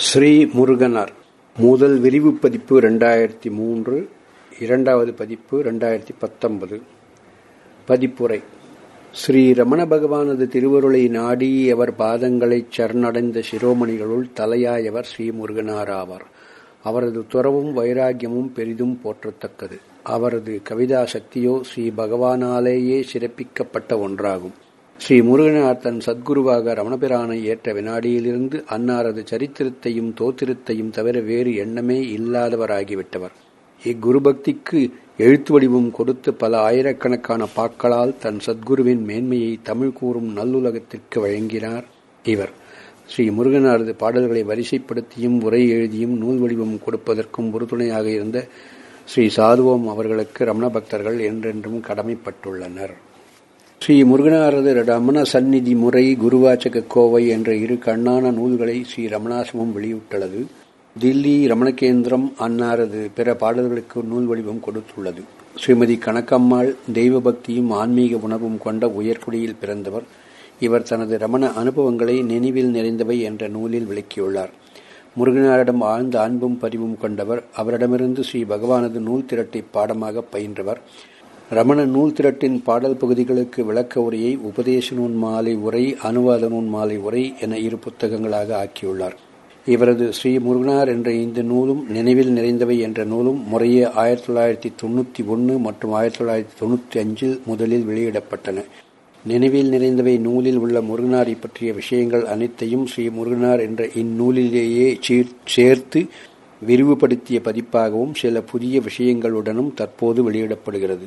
ஸ்ரீ முருகனார் முதல் விரிவு பதிப்பு ரெண்டாயிரத்தி மூன்று இரண்டாவது பதிப்பு ரெண்டாயிரத்தி பத்தொன்பது. பதிப்புரை. ஸ்ரீ ரமண பகவானது திருவருளை நாடி அவர் பாதங்களைச் சரணடைந்த சிரோமணிகளுள் தலையாயவர் ஸ்ரீ முருகனார் ஆவார் அவரது துறவும் வைராக்கியமும் பெரிதும் போற்றத்தக்கது. அவரது கவிதா சக்தியோ ஸ்ரீ பகவானாலேயே சிறப்பிக்கப்பட்ட ஒன்றாகும். ஸ்ரீ முருகனார் தன் சத்குருவாக ரமணபிரானை ஏற்ற வினாடியிலிருந்து அன்னாரது சரித்திரத்தையும் தோத்திரத்தையும் தவிர வேறு எண்ணமே இல்லாதவராகிவிட்டவர். இக்குருபக்திக்கு எழுத்து வடிவம் கொடுத்து பல ஆயிரக்கணக்கான பாக்களால் தன் சத்குருவின் மேன்மையை தமிழ் கூறும் நல்லுலகத்திற்கு வழங்கினார் இவர். ஸ்ரீ முருகனாரது பாடல்களை வரிசைப்படுத்தியும் உரை எழுதியும் நூல் வடிவம் கொடுப்பதற்கும் உறுதுணையாக இருந்த ஸ்ரீ சாதுவோம் அவர்களுக்கு ரமண பக்தர்கள் என்றென்றும் கடமைப்பட்டுள்ளனர். ஸ்ரீ முருகனாரது ரமண சந்நிதி முறை குருவாச்சக கோவை என்ற இரு கண்ணான நூல்களை ஸ்ரீ ரமணாசிரமம் வெளியிட்டுள்ளது. தில்லி ரமணகேந்திரம் அன்னாரது பிற பாடல்களுக்கு நூல் வடிவம் கொடுத்துள்ளது. ஸ்ரீமதி கணக்கம்மாள் தெய்வ பக்தியும் ஆன்மீக உணர்வும் கொண்ட உயர்குடியில் பிறந்தவர். இவர் தனது ரமண அனுபவங்களை நினைவில் நிறைந்தவை என்ற நூலில் விளக்கியுள்ளார். முருகனாரிடம் ஆழ்ந்த அன்பும் பதிவும் கொண்டவர். அவரிடமிருந்து ஸ்ரீ பகவானது நூல் திரட்டை பாடமாக பயின்றவர். ரமண நூல் திரட்டின் பாடல் பகுதிகளுக்கு விளக்க உரையை உபதேச நூன் மாலை உரை அனுவாத நூன் மாலை உரை என இரு புத்தகங்களாக ஆக்கியுள்ளார். இவரது ஸ்ரீ முருகனார் என்ற இந்த நூலும் நினைவில் நிறைந்தவை என்ற நூலும் முறையே ஆயிரத்தி தொள்ளாயிரத்தி தொண்ணூற்றி ஒன்று மற்றும் ஆயிரத்தி தொள்ளாயிரத்தி தொண்ணூற்றி அஞ்சில் முதலில் வெளியிடப்பட்டன. நினைவில் நிறைந்தவை நூலில் உள்ள முருகனாரை பற்றிய விஷயங்கள் அனைத்தையும் ஸ்ரீ முருகனார் என்ற இந்நூலிலேயே சேர்த்து விரிவுபடுத்திய பதிப்பாகவும் சில புதிய விஷயங்களுடனும் தற்போது வெளியிடப்படுகிறது.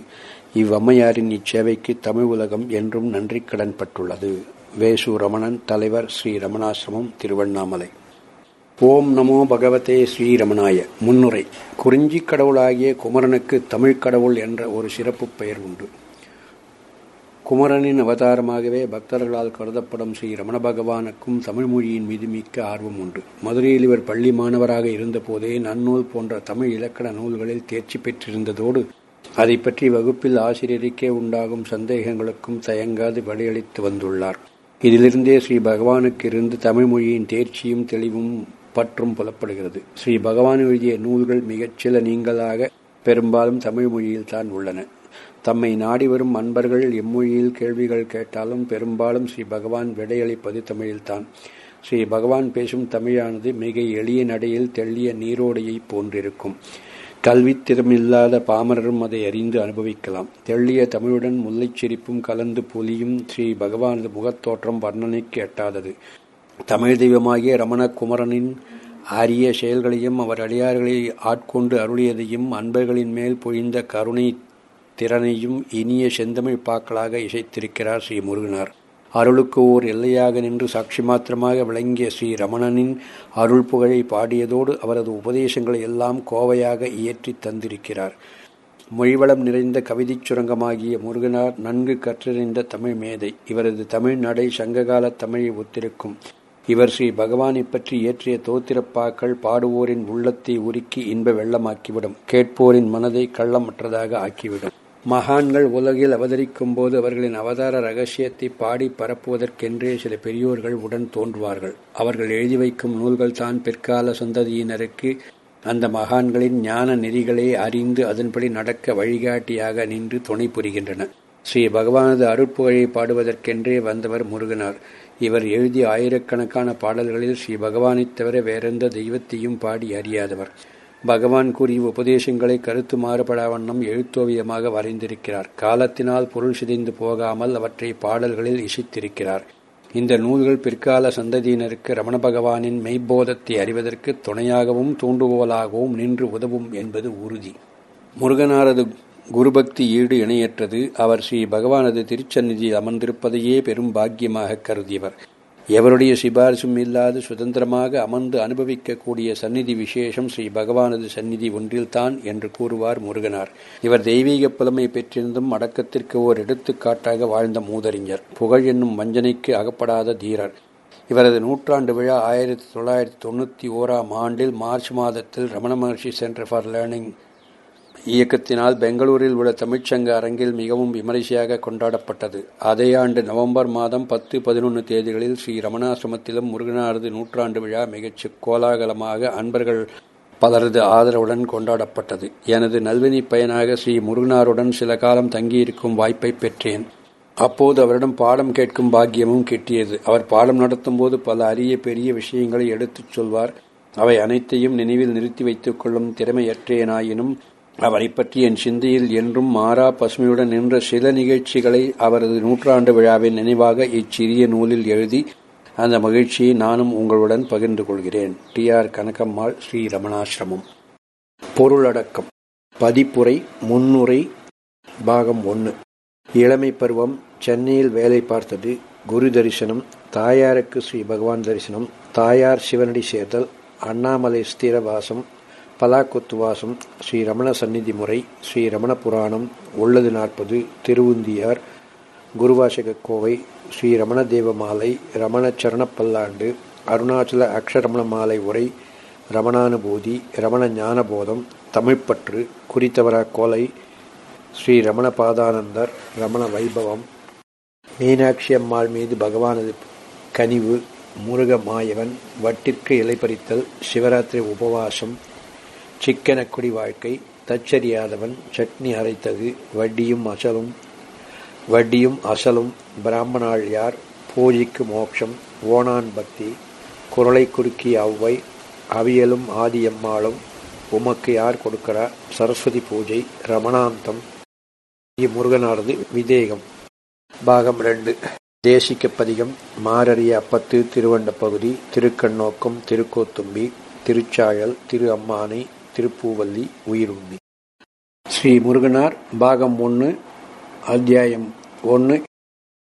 இவ்வம்மையாரின் இச்சேவைக்கு தமிழ் உலகம் என்றும் நன்றி கடன் பட்டுள்ளது. வேசு ரமணன் தலைவர் ஸ்ரீ ரமணாசிரமம் திருவண்ணாமலை. ஓம் நமோ பகவதே ஸ்ரீரமணாய முன்னுரை. குறிஞ்சி கடவுளாகிய குமரனுக்கு தமிழ்க் கடவுள் என்ற ஒரு சிறப்பு பெயர் உண்டு. குமரனின் அவதாரமாகவே பக்தர்களால் கருதப்படும் ஸ்ரீ ரமண பகவானுக்கும் தமிழ் மொழியின் மீது மிக்க ஆர்வம் உண்டு. மதுரையில் இவர் பள்ளி மாணவராக இருந்தபோதே நன்னூல் போன்ற தமிழ் இலக்கண நூல்களில் தேர்ச்சி பெற்றிருந்ததோடு அதை பற்றி வகுப்பில் ஆசிரியருக்கே உண்டாகும் சந்தேகங்களுக்கும் தயங்காது வழியளித்து வந்துள்ளார். இதிலிருந்தே ஸ்ரீ பகவானுக்கு இருந்து தமிழ் மொழியின் தேர்ச்சியும் தெளிவும் பற்றும் புலப்படுகிறது. ஸ்ரீ பகவான் எழுதிய நூல்கள் மிகச்சில நீங்களாக பெரும்பாலும் தமிழ் மொழியில் தான் உள்ளன. தம்மை நாடி வரும் அன்பர்கள் எம்மொழியில் கேள்விகள் கேட்டாலும் பெரும்பாலும் ஸ்ரீ பகவான் விடையளிப்பது தமிழில்தான். ஸ்ரீ பகவான் பேசும் தமிழானது மிக எளிய நடையில் தெள்ளிய நீரோடையை போன்றிருக்கும். கல்வித்திறமில்லாத பாமரரும் அதை அறிந்து அனுபவிக்கலாம். தெள்ளிய தமிழுடன் முல்லைச் சிரிப்பும் கலந்து பொலியும் ஸ்ரீ பகவானது முகத்தோற்றம் வர்ணனைக்கு எட்டாதது தமிழ் தெய்வமாகிய ரமணகுமரனின் அரிய செயல்களையும் அவர் அடியார்களை ஆட்கொண்டு அருளியதையும் அன்பர்களின் மேல் பொழிந்த கருணை திறனையும் இனிய செந்தமிழ் பாக்களாக இசைத்திருக்கிறார் ஸ்ரீ முருகனார். அருளுக்கு ஓர் எல்லையாக நின்று சாட்சி மாத்திரமாக விளங்கிய ஸ்ரீ ரமணனின் அருள் புகழை பாடியதோடு அவரது உபதேசங்களை எல்லாம் கோவையாக இயற்றி தந்திருக்கிறார். மொழிவளம் நிறைந்த கவிதைச் சுரங்கமாகிய முருகனார் நன்கு கற்றறிந்த தமிழ் மேதை. இவரது தமிழ் நடை சங்ககால தமிழை ஒத்திருக்கும். இவர் ஸ்ரீ பகவானை பற்றி இயற்றிய தோத்திரப்பாக்கள் பாடுவோரின் உள்ளத்தை உருக்கி இன்ப வெள்ளமாக்கிவிடும். கேட்போரின் மனதை கள்ளமற்றதாக ஆக்கிவிடும். மகான்கள் உலகில் அவதரிக்கும் போது அவர்களின் அவதார ரகசியத்தை பாடி பரப்புவதற்கென்றே சில பெரியோர்கள் உடன் தோன்றுவார்கள். அவர்கள் எழுதி வைக்கும் நூல்கள் தான் பிற்கால சந்ததியினருக்கு அந்த மகான்களின் ஞான நெறிகளை அறிந்து அதன்படி நடக்க வழிகாட்டியாக நின்று துணை புரிகின்றன. ஸ்ரீ பகவானது அருட்புகழை பாடுவதற்கென்றே வந்தவர் முருகனார். இவர் எழுதிய ஆயிரக்கணக்கான பாடல்களில் ஸ்ரீ பகவானைத் தவிர வேறெந்த தெய்வத்தையும் பாடி அறியாதவர். பகவான் கூறிய உபதேசங்களை கருத்து மாறுபடா வண்ணம் எழுத்தோவியமாக வரைந்திருக்கிறார். காலத்தினால் பொருள் சிதைந்து போகாமல் அவற்றை பாடல்களில் இசைத்திருக்கிறார். இந்த நூல்கள் பிற்கால சந்ததியினருக்கு ரமண பகவானின் மெய்போதத்தை அறிவதற்கு துணையாகவும் தூண்டுகோலாகவும் நின்று உதவும் என்பது உறுதி. முருகனாரது குருபக்தி ஈடு இணையற்றது. அவர் ஸ்ரீ பகவானது திருச்சந்நிதியில் அமர்ந்திருப்பதையே பெரும் பாக்கியமாக கருதியவர். எவருடைய சிபாரிசும் இல்லாது சுதந்திரமாக அமர்ந்து அனுபவிக்கக்கூடிய சந்நிதி விசேஷம் ஸ்ரீ பகவானது சந்நிதி ஒன்றில்தான் என்று கூறுவார் முருகனார். இவர் தெய்வீக புலமை பெற்றிருந்தும் அடக்கத்திற்கு ஓர் எடுத்துக்காட்டாக வாழ்ந்த மூதறிஞர். புகழ் என்னும் வஞ்சனைக்கு அகப்படாத தீரர். இவரது நூற்றாண்டு விழா ஆயிரத்தி தொள்ளாயிரத்தி தொண்ணூற்றி ஓராம் ஆண்டில் மார்ச் மாதத்தில் ரமண மகர்ஷி சென்டர் ஃபார் லேர்னிங் இயக்கத்தினால் பெங்களூரில் உள்ள தமிழ்ச்சங்க அரங்கில் மிகவும் விமரிசையாக கொண்டாடப்பட்டது. அதே ஆண்டு நவம்பர் மாதம் பத்து பதினொன்று தேதிகளில் ஸ்ரீ ரமணாசிரமத்திலும் முருகனாரது நூற்றாண்டு விழா மிகச் கோலாகலமாக அன்பர்கள் பலரது ஆதரவுடன் கொண்டாடப்பட்டது. எனது நல்வினி பயனாக ஸ்ரீ முருகனாருடன் சில காலம் தங்கியிருக்கும் வாய்ப்பை பெற்றேன். அப்போது அவரிடம் பாடம் கேட்கும் பாக்கியமும் கிட்டியது. அவர் பாடம் நடத்தும் போது பல அரிய பெரிய விஷயங்களை எடுத்துச் சொல்வார். அவை அனைத்தையும் நினைவில் நிறுத்தி வைத்துக் கொள்ளும் திறமையற்றேனாயினும் அவரை பற்றி என் சிந்தையில் என்றும் மாறா பசுமையுடன் நின்ற சில நிகழ்ச்சிகளை அவரது நூற்றாண்டு விழாவின் நினைவாக இச்சிறிய நூலில் எழுதி அந்த மகிழ்ச்சியை நானும் உங்களுடன் பகிர்ந்து கொள்கிறேன். T R Kanakammal Sri Ramanasramam. பொருளடக்கம் பதிப்புரை முன்னுரை பாகம் ஒன்று இளமை பருவம் சென்னையில் வேலை பார்த்தது. குரு தரிசனம் தாயாருக்கு ஸ்ரீ பகவான் தரிசனம். தாயார் சிவனடி சேர்த்தல் அண்ணாமலை ஸ்திரவாசம் பலாக்குத்துவாசம் ஸ்ரீ ரமண சந்நிதி முறை ஸ்ரீ ரமண புராணம் உள்ளது நாற்பது திருவுந்தியார் குருவாசக கோவை ஸ்ரீ ரமண தேவ மாலை ரமண சரண பல்லாண்டு அருணாச்சல அக்ஷரமண மாலை உரை ரமணானுபூதி ரமண ஞானபோதம் தமிழ்ப்பற்று குறித்தவரா கோலை ஸ்ரீ ரமண பாதானந்தர் ரமண வைபவம். மீனாட்சி அம்மாள் மீது பகவானது கனிவு முருக மாயவன் வட்டிற்கு இலை பறித்தல் சிவராத்திரி உபவாசம் சிக்கனக்குடி வாழ்க்கை. தச்சரியாதவன் சட்னி அரைத்தது வட்டியும் அசலும் வட்டியும் அசலும். பிராமணாள் யார்? பூஜைக்கு மோட்சம் ஓணான் பக்தி. குரலை குறுக்கி அவ்வை அவியலும் ஆதியம்மாளும். உமக்கு யார் கொடுக்கிறா? சரஸ்வதி பூஜை ரமணாந்தம். முருகனாரது விதேகம். பாகம் ரெண்டு. தேசிக்க பதிகம் மாரறிய அப்பத்து திருவண்ட பகுதி திருக்கண்ணோக்கம் திருக்கோத்தும்பி திருச்சாயல் திரு அம்மானை திருப்பூவல்லி உயிருண்ணி ஸ்ரீ முருகனார் பாகம் ஒன்று அத்தியாயம் ஒன்று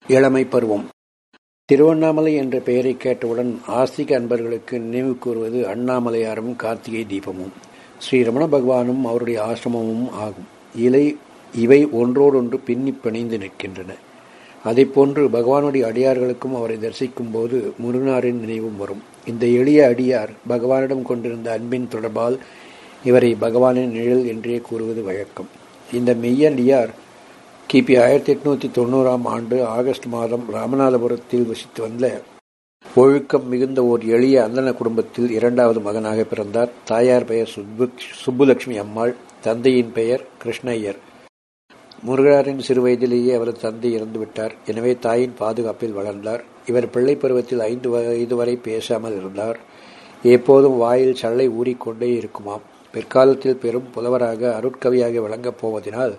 இளமை பருவம். திருவண்ணாமலை என்ற பெயரை கேட்டவுடன் ஆஸ்திக அன்பர்களுக்கு நினைவு கூறுவது அண்ணாமலையாரும் கார்த்திகை தீபமும். ஸ்ரீ ரமண பகவானும் அவருடைய ஆசிரமமும் ஆகும். இலை இவை ஒன்றோடொன்று பின்னி பிணைந்து நிற்கின்றன. அதை போன்று பகவானுடைய அடியார்களுக்கும் அவரை தரிசிக்கும் போது முருகனாரின் நினைவும் வரும். இந்த எளிய அடியார் பகவானிடம் கொண்டிருந்த அன்பின் தொடர்பால் இவரை பகவானின் நிழல் என்றே கூறுவது வழக்கம். இந்த மெய்யடியார் கிபி ஆயிரத்தி எட்நூத்தி தொண்ணூறாம் ஆண்டு ஆகஸ்ட் மாதம் ராமநாதபுரத்தில் வசித்து வந்த ஒழுக்கம் மிகுந்த ஓர் எளிய அந்தன குடும்பத்தில் இரண்டாவது மகனாக பிறந்தார். தாயார் பெயர் சுப்புலட்சுமி அம்மாள் தந்தையின் பெயர் கிருஷ்ணய்யர். முருகனாரின் சிறு வயதிலேயே அவரது தந்தை இறந்துவிட்டார் எனவே தாயின் பாதுகாப்பில் வளர்ந்தார். இவர் பிள்ளை பருவத்தில் ஐந்து வயது வரை பேசாமல் இருந்தார். எப்போதும் வாயில் சல்லை ஊறிக்கொண்டே இருக்குமாம். பிற்காலத்தில் பெரும் புலவராக அருட்கவியாக விளங்கப் போவதினால்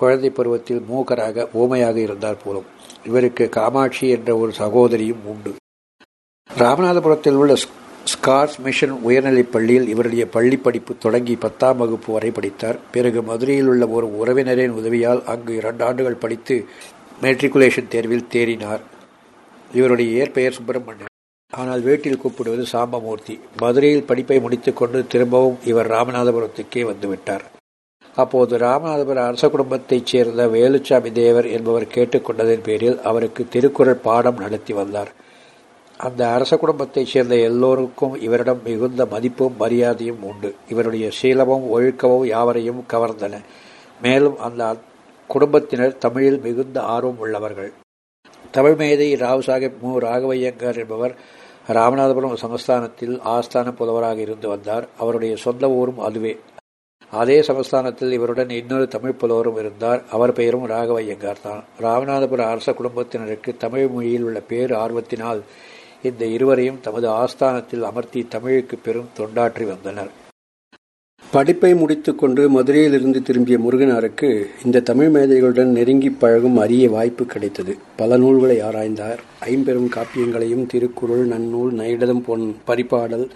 குழந்தை பருவத்தில் மூகராக ஓமையாக இருந்தார் போலும். இவருக்கு காமாட்சி என்ற ஒரு சகோதரியும் உண்டு. ராமநாதபுரத்தில் உள்ள ஸ்கார்ஸ் மிஷன் உயர்நிலைப் பள்ளியில் இவருடைய பள்ளி படிப்பு தொடங்கி பத்தாம் வகுப்பு வரை படித்தார். பிறகு மதுரையில் உள்ள ஒரு உறவினரின் உதவியால் அங்கு இரண்டு ஆண்டுகள் படித்து மெட்ரிகுலேஷன் தேர்வில் தேறினார். இவருடைய இயற்பெயர் சுப்பிரமணியன் ஆனால் வீட்டில் கூப்பிடுவது சாம்பமூர்த்தி. மதுரையில் படிப்பை முடித்துக்கொண்டு திரும்பவும் இவர் ராமநாதபுரத்துக்கே வந்துவிட்டார். அப்போது ராமநாதபுரம் அரச குடும்பத்தைச் சேர்ந்த வேலுச்சாமி தேவர் என்பவர் கேட்டுக்கொண்டதன் பேரில் அவருக்கு திருக்குறள் பாடம் நடத்தி வந்தார். அந்த அரச குடும்பத்தைச் சேர்ந்த எல்லோருக்கும் இவரிடம் மிகுந்த மதிப்பும் மரியாதையும் உண்டு. இவருடைய சீலமும் ஒழுக்கமும் யாவரையும் கவர்ந்தன. மேலும் அந்த குடும்பத்தினர் தமிழில் மிகுந்த ஆர்வம் உள்ளவர்கள். தமிழ் மேதை ராவ் சாஹிப் மு. ராகவையங்கர் என்பவர் ராமநாதபுரம் சமஸ்தானத்தில் ஆஸ்தான புலவராக இருந்து வந்தார். அவருடைய சொந்த ஊரும் அதுவே. அதே சமஸ்தானத்தில் இவருடன் இன்னொரு தமிழ் புலவரும் இருந்தார். அவர் பெயரும் ராகவையங்கார் தான். ராமநாதபுர அரச குடும்பத்தினருக்கு தமிழ் மொழியில் உள்ள பேர் ஆர்வத்தினால் இந்த இருவரையும் தமது ஆஸ்தானத்தில் அமர்த்தி தமிழுக்கு பெரும் தொண்டாற்றி வந்தனர். படிப்பை முடித்துக்கொண்டு மதுரையிலிருந்து திரும்பிய முருகனாருக்கு இந்த தமிழ் மேதைகளுடன் நெருங்கி பழகும் அரிய வாய்ப்பு கிடைத்தது. பல நூல்களை ஆராய்ந்தார். ஐம்பெரும் காப்பியங்களையும் திருக்குறள் நன்னூல் நைடதம் போன் பரிபாடல்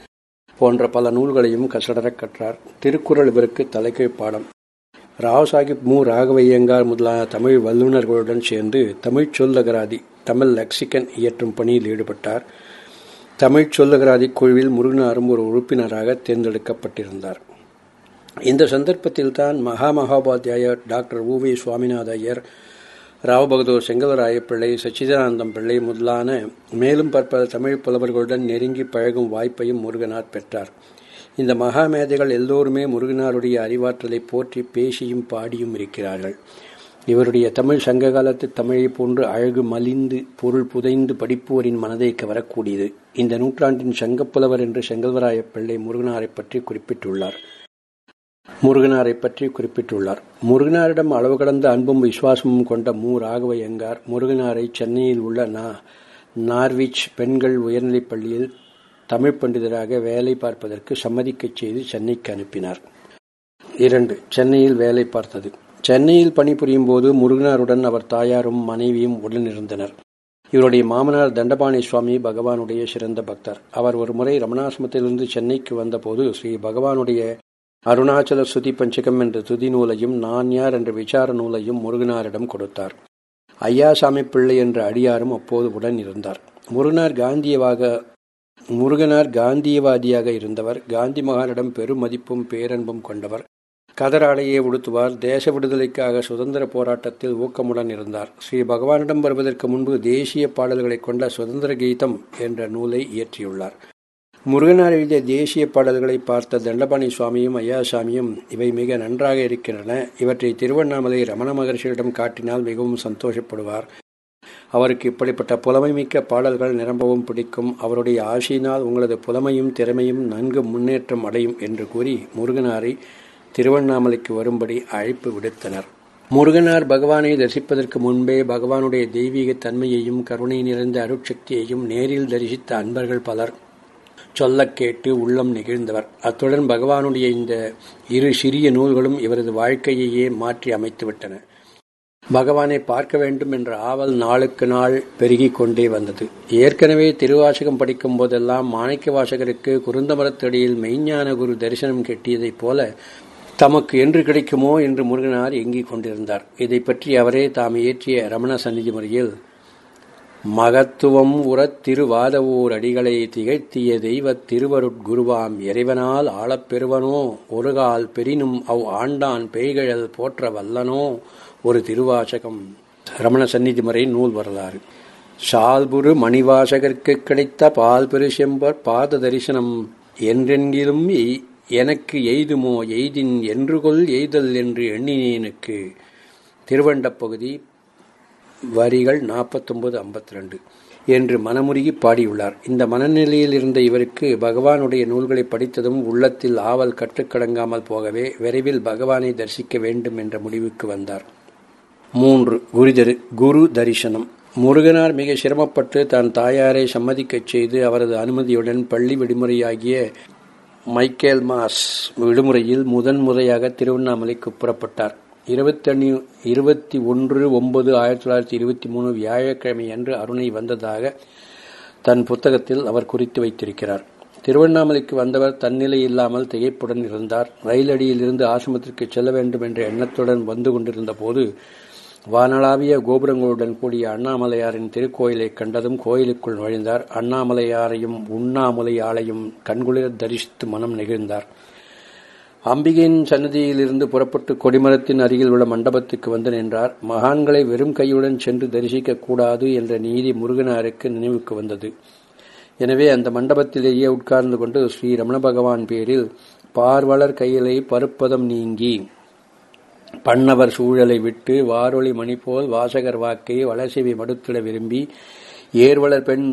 போன்ற பல நூல்களையும் கசடரக் கற்றார். திருக்குறள் இவருக்கு தலைக்கீழ் பாடம். ராவ் சாஹிப் மு. ராகவையங்கார் முதலான தமிழ் வல்லுநர்களுடன் சேர்ந்து தமிழ் சொல்லகராதி தமிழ் லெக்சிகன் இயற்றும் பணியில் ஈடுபட்டார். தமிழ் சொல்லகராதி குழுவில் முருகனாரும் ஒரு உறுப்பினராக தேர்ந்தெடுக்கப்பட்டிருந்தார். இந்த சந்தர்ப்பத்தில் தான் மகா மகாபாத்தியாயர் doctor U V Swaminatha Iyer Rao Bahadur Chengalraya Pillai Sachidanandam Pillai முதலான மேலும் பற்பல தமிழ் புலவர்களுடன் நெருங்கி பழகும் வாய்ப்பையும் முருகனார் பெற்றார். இந்த மகாமேதைகள் எல்லோருமே முருகனாருடைய அறிவாற்றலை போற்றி பேசியும் பாடியும் இருக்கிறார்கள். இவருடைய தமிழ் சங்க காலத்து தமிழை போன்று அழகு மலிந்து பொருள் புதைந்து படிப்போரின் மனதை கவரக்கூடியது இந்த நூற்றாண்டின் சங்கப்புலவர் என்று செங்கல்வராய பிள்ளை முருகனாரை பற்றி குறிப்பிட்டுள்ளார். முருகனாரை பற்றி குறிப்பிட்டுள்ளார். முருகனாரிடம் அளவு கடந்த அன்பும் விசுவாசமும் கொண்ட மு ராகவையங்கார் முருகனாரை சென்னையில் உள்ள நா நார்விச் பெண்கள் உயர்நிலைப் பள்ளியில் தமிழ் பண்டிதராக வேலை பார்ப்பதற்கு சம்மதிக்கச் செய்து சென்னைக்கு அனுப்பினார். இரண்டு சென்னையில் வேலை பார்த்தது. சென்னையில் பணிபுரியும் போது முருகனாருடன் அவர் தாயாரும் மனைவியும் உடனிருந்தனர். இவருடைய மாமனார் தண்டபாணி சுவாமி பகவானுடைய சிறந்த பக்தர். அவர் ஒரு முறை ரமணாசிரமத்திலிருந்து சென்னைக்கு வந்தபோது ஸ்ரீ பகவானுடைய அருணாச்சல சுதி பஞ்சகம் என்ற துதி நூலையும் நான் யார் என்ற விசார நூலையும் முருகனாரிடம் கொடுத்தார். ஐயாசாமி பிள்ளை என்ற அடியாரும் அப்போது உடன் இருந்தார். முருகனார் காந்தியவாக முருகனார் காந்தியவாதியாக இருந்தவர். காந்தி மகானிடம் பெரும் மதிப்பும் பேரன்பும் கொண்டவர். கதராடையே உடுத்துவார். தேச விடுதலைக்காக சுதந்திர போராட்டத்தில் ஊக்கமுடன் இருந்தார். ஸ்ரீ பகவானிடம் வருவதற்கு முன்பு தேசிய பாடல்களை கொண்ட சுதந்திர கீதம் என்ற நூலை இயற்றியுள்ளார். முருகனார் எழுதிய தேசிய பாடல்களை பார்த்த தண்டபாணி சுவாமியும் ஐயாசாமியும் இவை மிக நன்றாக இருக்கின்றன. இவற்றை திருவண்ணாமலை ரமண மகர்ஷியிடம் காட்டினால் மிகவும் சந்தோஷப்படுவார். அவருக்கு இப்படிப்பட்ட புலமைமிக்க பாடல்கள் நிரம்பவும் பிடிக்கும். அவருடைய ஆசையினால் உங்களது புலமையும் திறமையும் நன்கு முன்னேற்றம் அடையும் என்று கூறி முருகனாரை திருவண்ணாமலைக்கு வரும்படி அழைப்பு விடுத்தனர். முருகனார் பகவானை தரிசிப்பதற்கு முன்பே பகவானுடைய தெய்வீக தன்மையையும் கருணை நிறைந்த அருட்சக்தியையும் நேரில் தரிசித்த அன்பர்கள் பலர் சொல்லக் கேட்டு உள்ளம் நெகிழ்ந்தவர். அத்துடன் பகவானுடைய இந்த இரு சிறிய நூல்களும் இவரது வாழ்க்கையையே மாற்றி அமைத்துவிட்டன. பகவானை பார்க்க வேண்டும் என்ற ஆவல் நாளுக்கு நாள் பெருகிக் கொண்டே வந்தது. ஏற்கனவே திருவாசகம் படிக்கும் போதெல்லாம் மாணிக்க வாசகருக்கு குருந்தமரத்தடியில் மெய்ஞான குரு தரிசனம் கெட்டியதைப் போல தமக்கு என்று கிடைக்குமோ என்று முருகனார் எங்கிக் கொண்டிருந்தார். இதை பற்றி அவரே தாம் இயற்றிய ரமண சந்நிதி முறையில் மகத்துவம் உறத் திருவாதவோர் அடிகளை திகழ்த்திய தெய்வத் திருவருட்குருவாம் இறைவனால் ஆளப்பெறுவனோ ஒருகால் பெரினும் அவ் ஆண்டான் பெய்கழல் போற்ற வல்லனோ ஒரு திருவாசகம். ரமண சந்நிதி முறை நூல் வரலாறு. சால்புரு மணிவாசகர்க்கு கிடைத்த பால் பெருசெம்பர் பாத தரிசனம் என்றென்கிலும் எனக்கு எய்துமோ எய்தின் என்று கொள் எய்தல் என்று எண்ணினேனுக்கு. திருவண்டப் பகுதி வரிகள் நாற்பத்தொன்பது ஐம்பத்தி ரெண்டு என்று மனமுருகி பாடியுள்ளார். இந்த மனநிலையில் இருந்த இவருக்கு பகவானுடைய நூல்களை படித்ததும் உள்ளத்தில் ஆவல் கட்டுக்கடங்காமல் போகவே விரைவில் பகவானை தரிசிக்க வேண்டும் என்ற முடிவுக்கு வந்தார். மூன்று குருதரி குரு தரிசனம். முருகனார் மிக சிரமப்பட்டு தன் தாயாரை சம்மதிக்கச் செய்து அவரது அனுமதியுடன் பள்ளி விடுமுறையாகிய மைக்கேல் மாஸ் விடுமுறையில் முதன் முறையாக திருவண்ணாமலைக்கு புறப்பட்டார். இருபத்தணி இருபத்தி ஒன்று ஒன்பது ஆயிரத்தி தொள்ளாயிரத்தி இருபத்தி மூணு வியாழக்கிழமை அன்று அருணை வந்ததாக தன் புத்தகத்தில் அவர் குறித்து வைத்திருக்கிறார். திருவண்ணாமலைக்கு வந்தவர் தன்னிலை இல்லாமல் திகைப்புடன் இருந்தார். ரயில் அடியிலிருந்து ஆசிரமத்திற்கு செல்ல வேண்டும் என்ற எண்ணத்துடன் வந்து கொண்டிருந்த போது வானளாவிய கோபுரங்களுடன் கூடிய அண்ணாமலையாரின் திருக்கோயிலை கண்டதும் கோயிலுக்குள் நுழைந்தார். அண்ணாமலையாரையும் உண்ணாமலையாளையும் கண்குளிர தரிசித்து மனம் நெகிழ்ந்தார். அம்பிகையின் சன்னதியிலிருந்து புறப்பட்டு கொடிமரத்தின் அருகில் உள்ள மண்டபத்துக்கு வந்து நின்றார். மகான்களை வெறும் கையுடன் சென்று தரிசிக்க கூடாது என்ற நீதி முருகனாருக்கு நினைவுக்கு வந்தது. எனவே அந்த மண்டபத்திலேயே உட்கார்ந்து கொண்டு ஸ்ரீ ரமண பகவான் பேரில் பார்வலர் கையிலை பருப்பதம் நீங்கி பண்ணவர் சூழலை விட்டு வாரொளி மணி போல் வாசகர் வாக்கை வளசெவி மடுத்திட விரும்பி ஏர்வளர் பெண்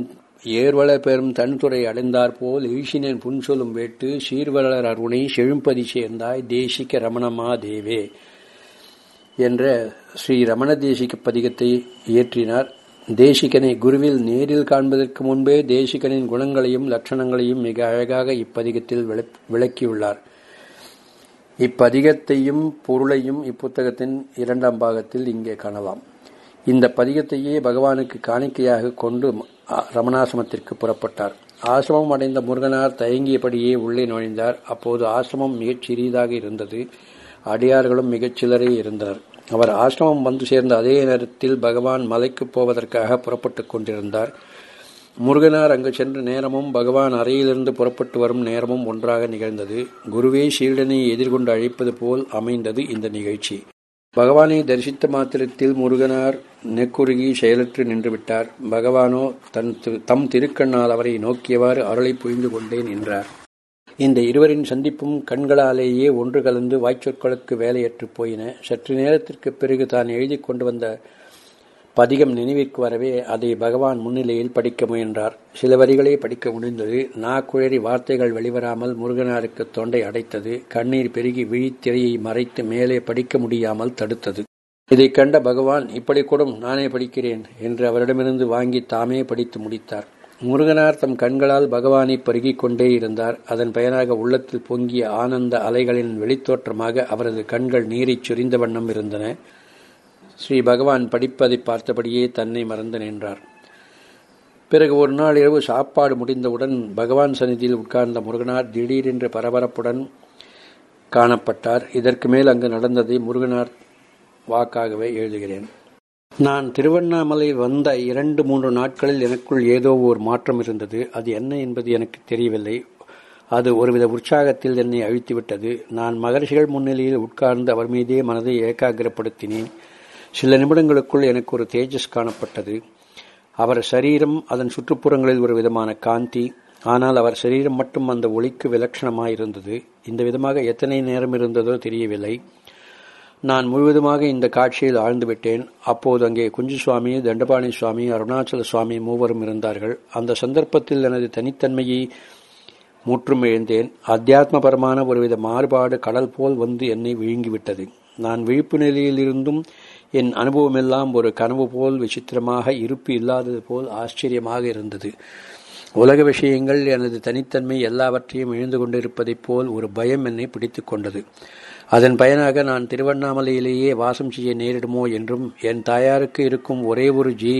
ஏர்வள பெரும் தன்துறை அடைந்தார் போல் ஈஷினன் புன்சொலும் வேட்டு சீர்வளர் அருணை செழும்பதி சேர்ந்தாய் தேசிக ரமணமா தேவே என்ற ஸ்ரீ ரமண தேசிக பதிகத்தை இயற்றினார். தேசிகனை குருவில் நேரில் காண்பதற்கு முன்பே தேசிகனின் குணங்களையும் லட்சணங்களையும் மிக அழகாக இப்பதிகத்தில் விளக்கியுள்ளார். இப்பதிகத்தையும் பொருளையும் இப்புத்தகத்தின் இரண்டாம் பாகத்தில் இங்கே காணலாம். இந்த பதிகத்தையே பகவானுக்கு காணிக்கையாக கொண்டு ரமணாசிரமத்திற்கு புறப்பட்டார். ஆசிரமம் அடைந்த முருகனார் தயங்கியபடியே உள்ளே நுழைந்தார். அப்போது ஆசிரமம் மிகச் சிறியதாக இருந்தது. அடியார்களும் மிகச் சிலரே இருந்தனர் அவர் ஆசிரமம் வந்து சேர்ந்த அதே நேரத்தில் பகவான் மலைக்கு போவதற்காக புறப்பட்டுக் கொண்டிருந்தார். முருகனார் அங்கு சென்ற நேரமும் பகவான் அறையிலிருந்து புறப்பட்டு வரும் நேரமும் ஒன்றாக நிகழ்ந்தது. குருவே ஷீல்டனை எதிர்கொண்டு அழைப்பது போல் அமைந்தது இந்த நிகழ்ச்சி. பகவானை தரிசித்த மாத்திரத்தில் முருகனார் நெக்குருகி செயலற்று நின்றுவிட்டார். பகவானோ தன் தம் திருக்கண்ணால் அவரை நோக்கியவாறு அருளை புரிந்து கொண்டே நின்றார் இந்த இருவரின் சந்திப்பும் கண்களாலேயே ஒன்று கலந்து வாய்ச்சொற்களுக்கு வேலையற்று போயின. சற்று நேரத்திற்கு பிறகு தான் எழுதி கொண்டு வந்த பதிகம் நினைவிற்கு வரவே அதை பகவான் முன்னிலையில் படிக்க முயன்றார். சில வரிகளே படிக்க முடிந்தது. நாக்குழறி வார்த்தைகள் வெளிவராமல் முருகனாருக்கு தொண்டை அடைத்தது. கண்ணீர் பெருகி விழித்திரையை மறைத்து மேலே படிக்க முடியாமல் தடுத்தது. இதை கண்ட பகவான் இப்படி கூடும் நானே படிக்கிறேன் என்று அவரிடமிருந்து வாங்கி தாமே படித்து முடித்தார். முருகனார் தம் கண்களால் பகவானை பருகிக் கொண்டே இருந்தார். அதன் பயனாக உள்ளத்தில் பொங்கிய ஆனந்த அலைகளின் வெளித்தோற்றமாக அவரது கண்கள் நீரைச் சொரிந்த வண்ணம் இருந்தன. ஸ்ரீ பகவான் படிப்பதை பார்த்தபடியே தன்னை மறந்து நின்றார். பிறகு ஒரு நாள் இரவு சாப்பாடு முடிந்தவுடன் பகவான் சந்நிதியில் உட்கார்ந்த முருகனார் திடீரென்று பரபரப்புடன் காணப்பட்டார். இதற்கு மேல் அங்கு நடந்ததை முருகனார் வாக்காகவே எழுதுகிறேன். நான் திருவண்ணாமலை வந்த இரண்டு மூன்று நாட்களில் எனக்குள் ஏதோ ஒரு மாற்றம் இருந்தது. அது என்ன என்பது எனக்கு தெரியவில்லை. அது ஒருவித உற்சாகத்தில் என்னை அழித்துவிட்டது. நான் மகர்ஷிகள் முன்னிலையில் உட்கார்ந்து அவர் மீதே மனதை ஏகாகிரப்படுத்தினேன். சில நிமிடங்களுக்குள் எனக்கு ஒரு தேஜஸ் காணப்பட்டது. அவர் சரீரம் அதன் சுற்றுப்புறங்களில் ஒரு விதமான காந்தி. ஆனால் அவர் சரீரம் மட்டும் அந்த ஒளிக்கு விலட்சணமாயிருந்தது இந்த விதமாக எத்தனை நேரம் இருந்ததோ தெரியவில்லை. நான் முழுவதுமாக இந்த காட்சியில் ஆழ்ந்துவிட்டேன். அப்போது அங்கே குஞ்சு சுவாமி தண்டபாணி சுவாமி அருணாச்சல சுவாமி மூவரும் இருந்தார்கள். அந்த சந்தர்ப்பத்தில் எனது தனித்தன்மையை முற்றும் எழுந்தேன். அத்தியாத்மபரமான ஒருவித மாறுபாடு கடல் போல் வந்து என்னை விழுங்கிவிட்டது. நான் விழிப்பு நிலையிலிருந்தும் என் அனுபவமெல்லாம் ஒரு கனவு போல் விசித்திரமாக இருப்பு இல்லாதது போல் ஆச்சரியமாக இருந்தது. உலக விஷயங்கள் எனது தனித்தன்மை எல்லாவற்றையும் இழந்து கொண்டிருப்பதைப் போல் ஒரு பயம் என்னை பிடித்து கொண்டது. அதன் பயனாக நான் திருவண்ணாமலையிலேயே வாசம் செய்ய நேரிடுமோ என்றும் என் தாயாருக்கு இருக்கும் ஒரே ஒரு ஜீ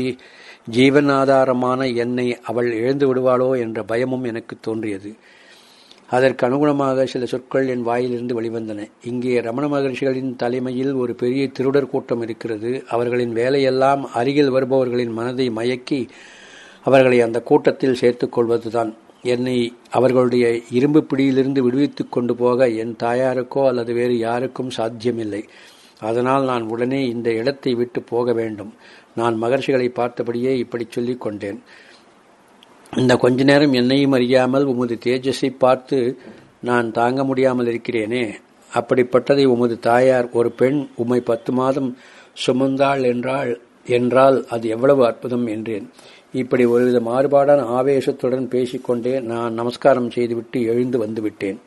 ஜீவனாதாரமான என்னை அவள் இழந்து விடுவாளோ என்ற பயமும் எனக்கு தோன்றியது. அதற்கு அனுகுணமாக சில சொற்கள் என் வாயிலிருந்து வெளிவந்தன. இங்கே ரமண மகர்ஷிகளின் தலைமையில் ஒரு பெரிய திருடர் கூட்டம் இருக்கிறது. அவர்களின் வேலையெல்லாம் அருகில் வருபவர்களின் மனதை மயக்கி அவர்களை அந்த கூட்டத்தில் சேர்த்துக் கொள்வதுதான். என்னை அவர்களுடைய இரும்பு பிடியிலிருந்து விடுவித்துக் கொண்டு போக என் தாயாருக்கோ அல்லது வேறு யாருக்கும் சாத்தியமில்லை. அதனால் நான் உடனே இந்த இடத்தை விட்டு போக வேண்டும். நான் மகர்ஷிகளை பார்த்தபடியே இப்படி சொல்லிக் கொண்டேன். இந்த கொஞ்ச நேரம் என்னையும் அறியாமல் உமது தேஜஸை பார்த்து நான் தாங்க முடியாமல் இருக்கிறேனே. அப்படிப்பட்டதை உமது தாயார் ஒரு பெண் உம்மை பத்து மாதம் சுமந்தாள் என்றால் என்றால் அது எவ்வளவு அற்புதம் என்றேன். இப்படி ஒருவித மாறுபாடான ஆவேசத்துடன் பேசிக்கொண்டே நான் நமஸ்காரம் செய்துவிட்டு எழுந்து வந்துவிட்டேன்.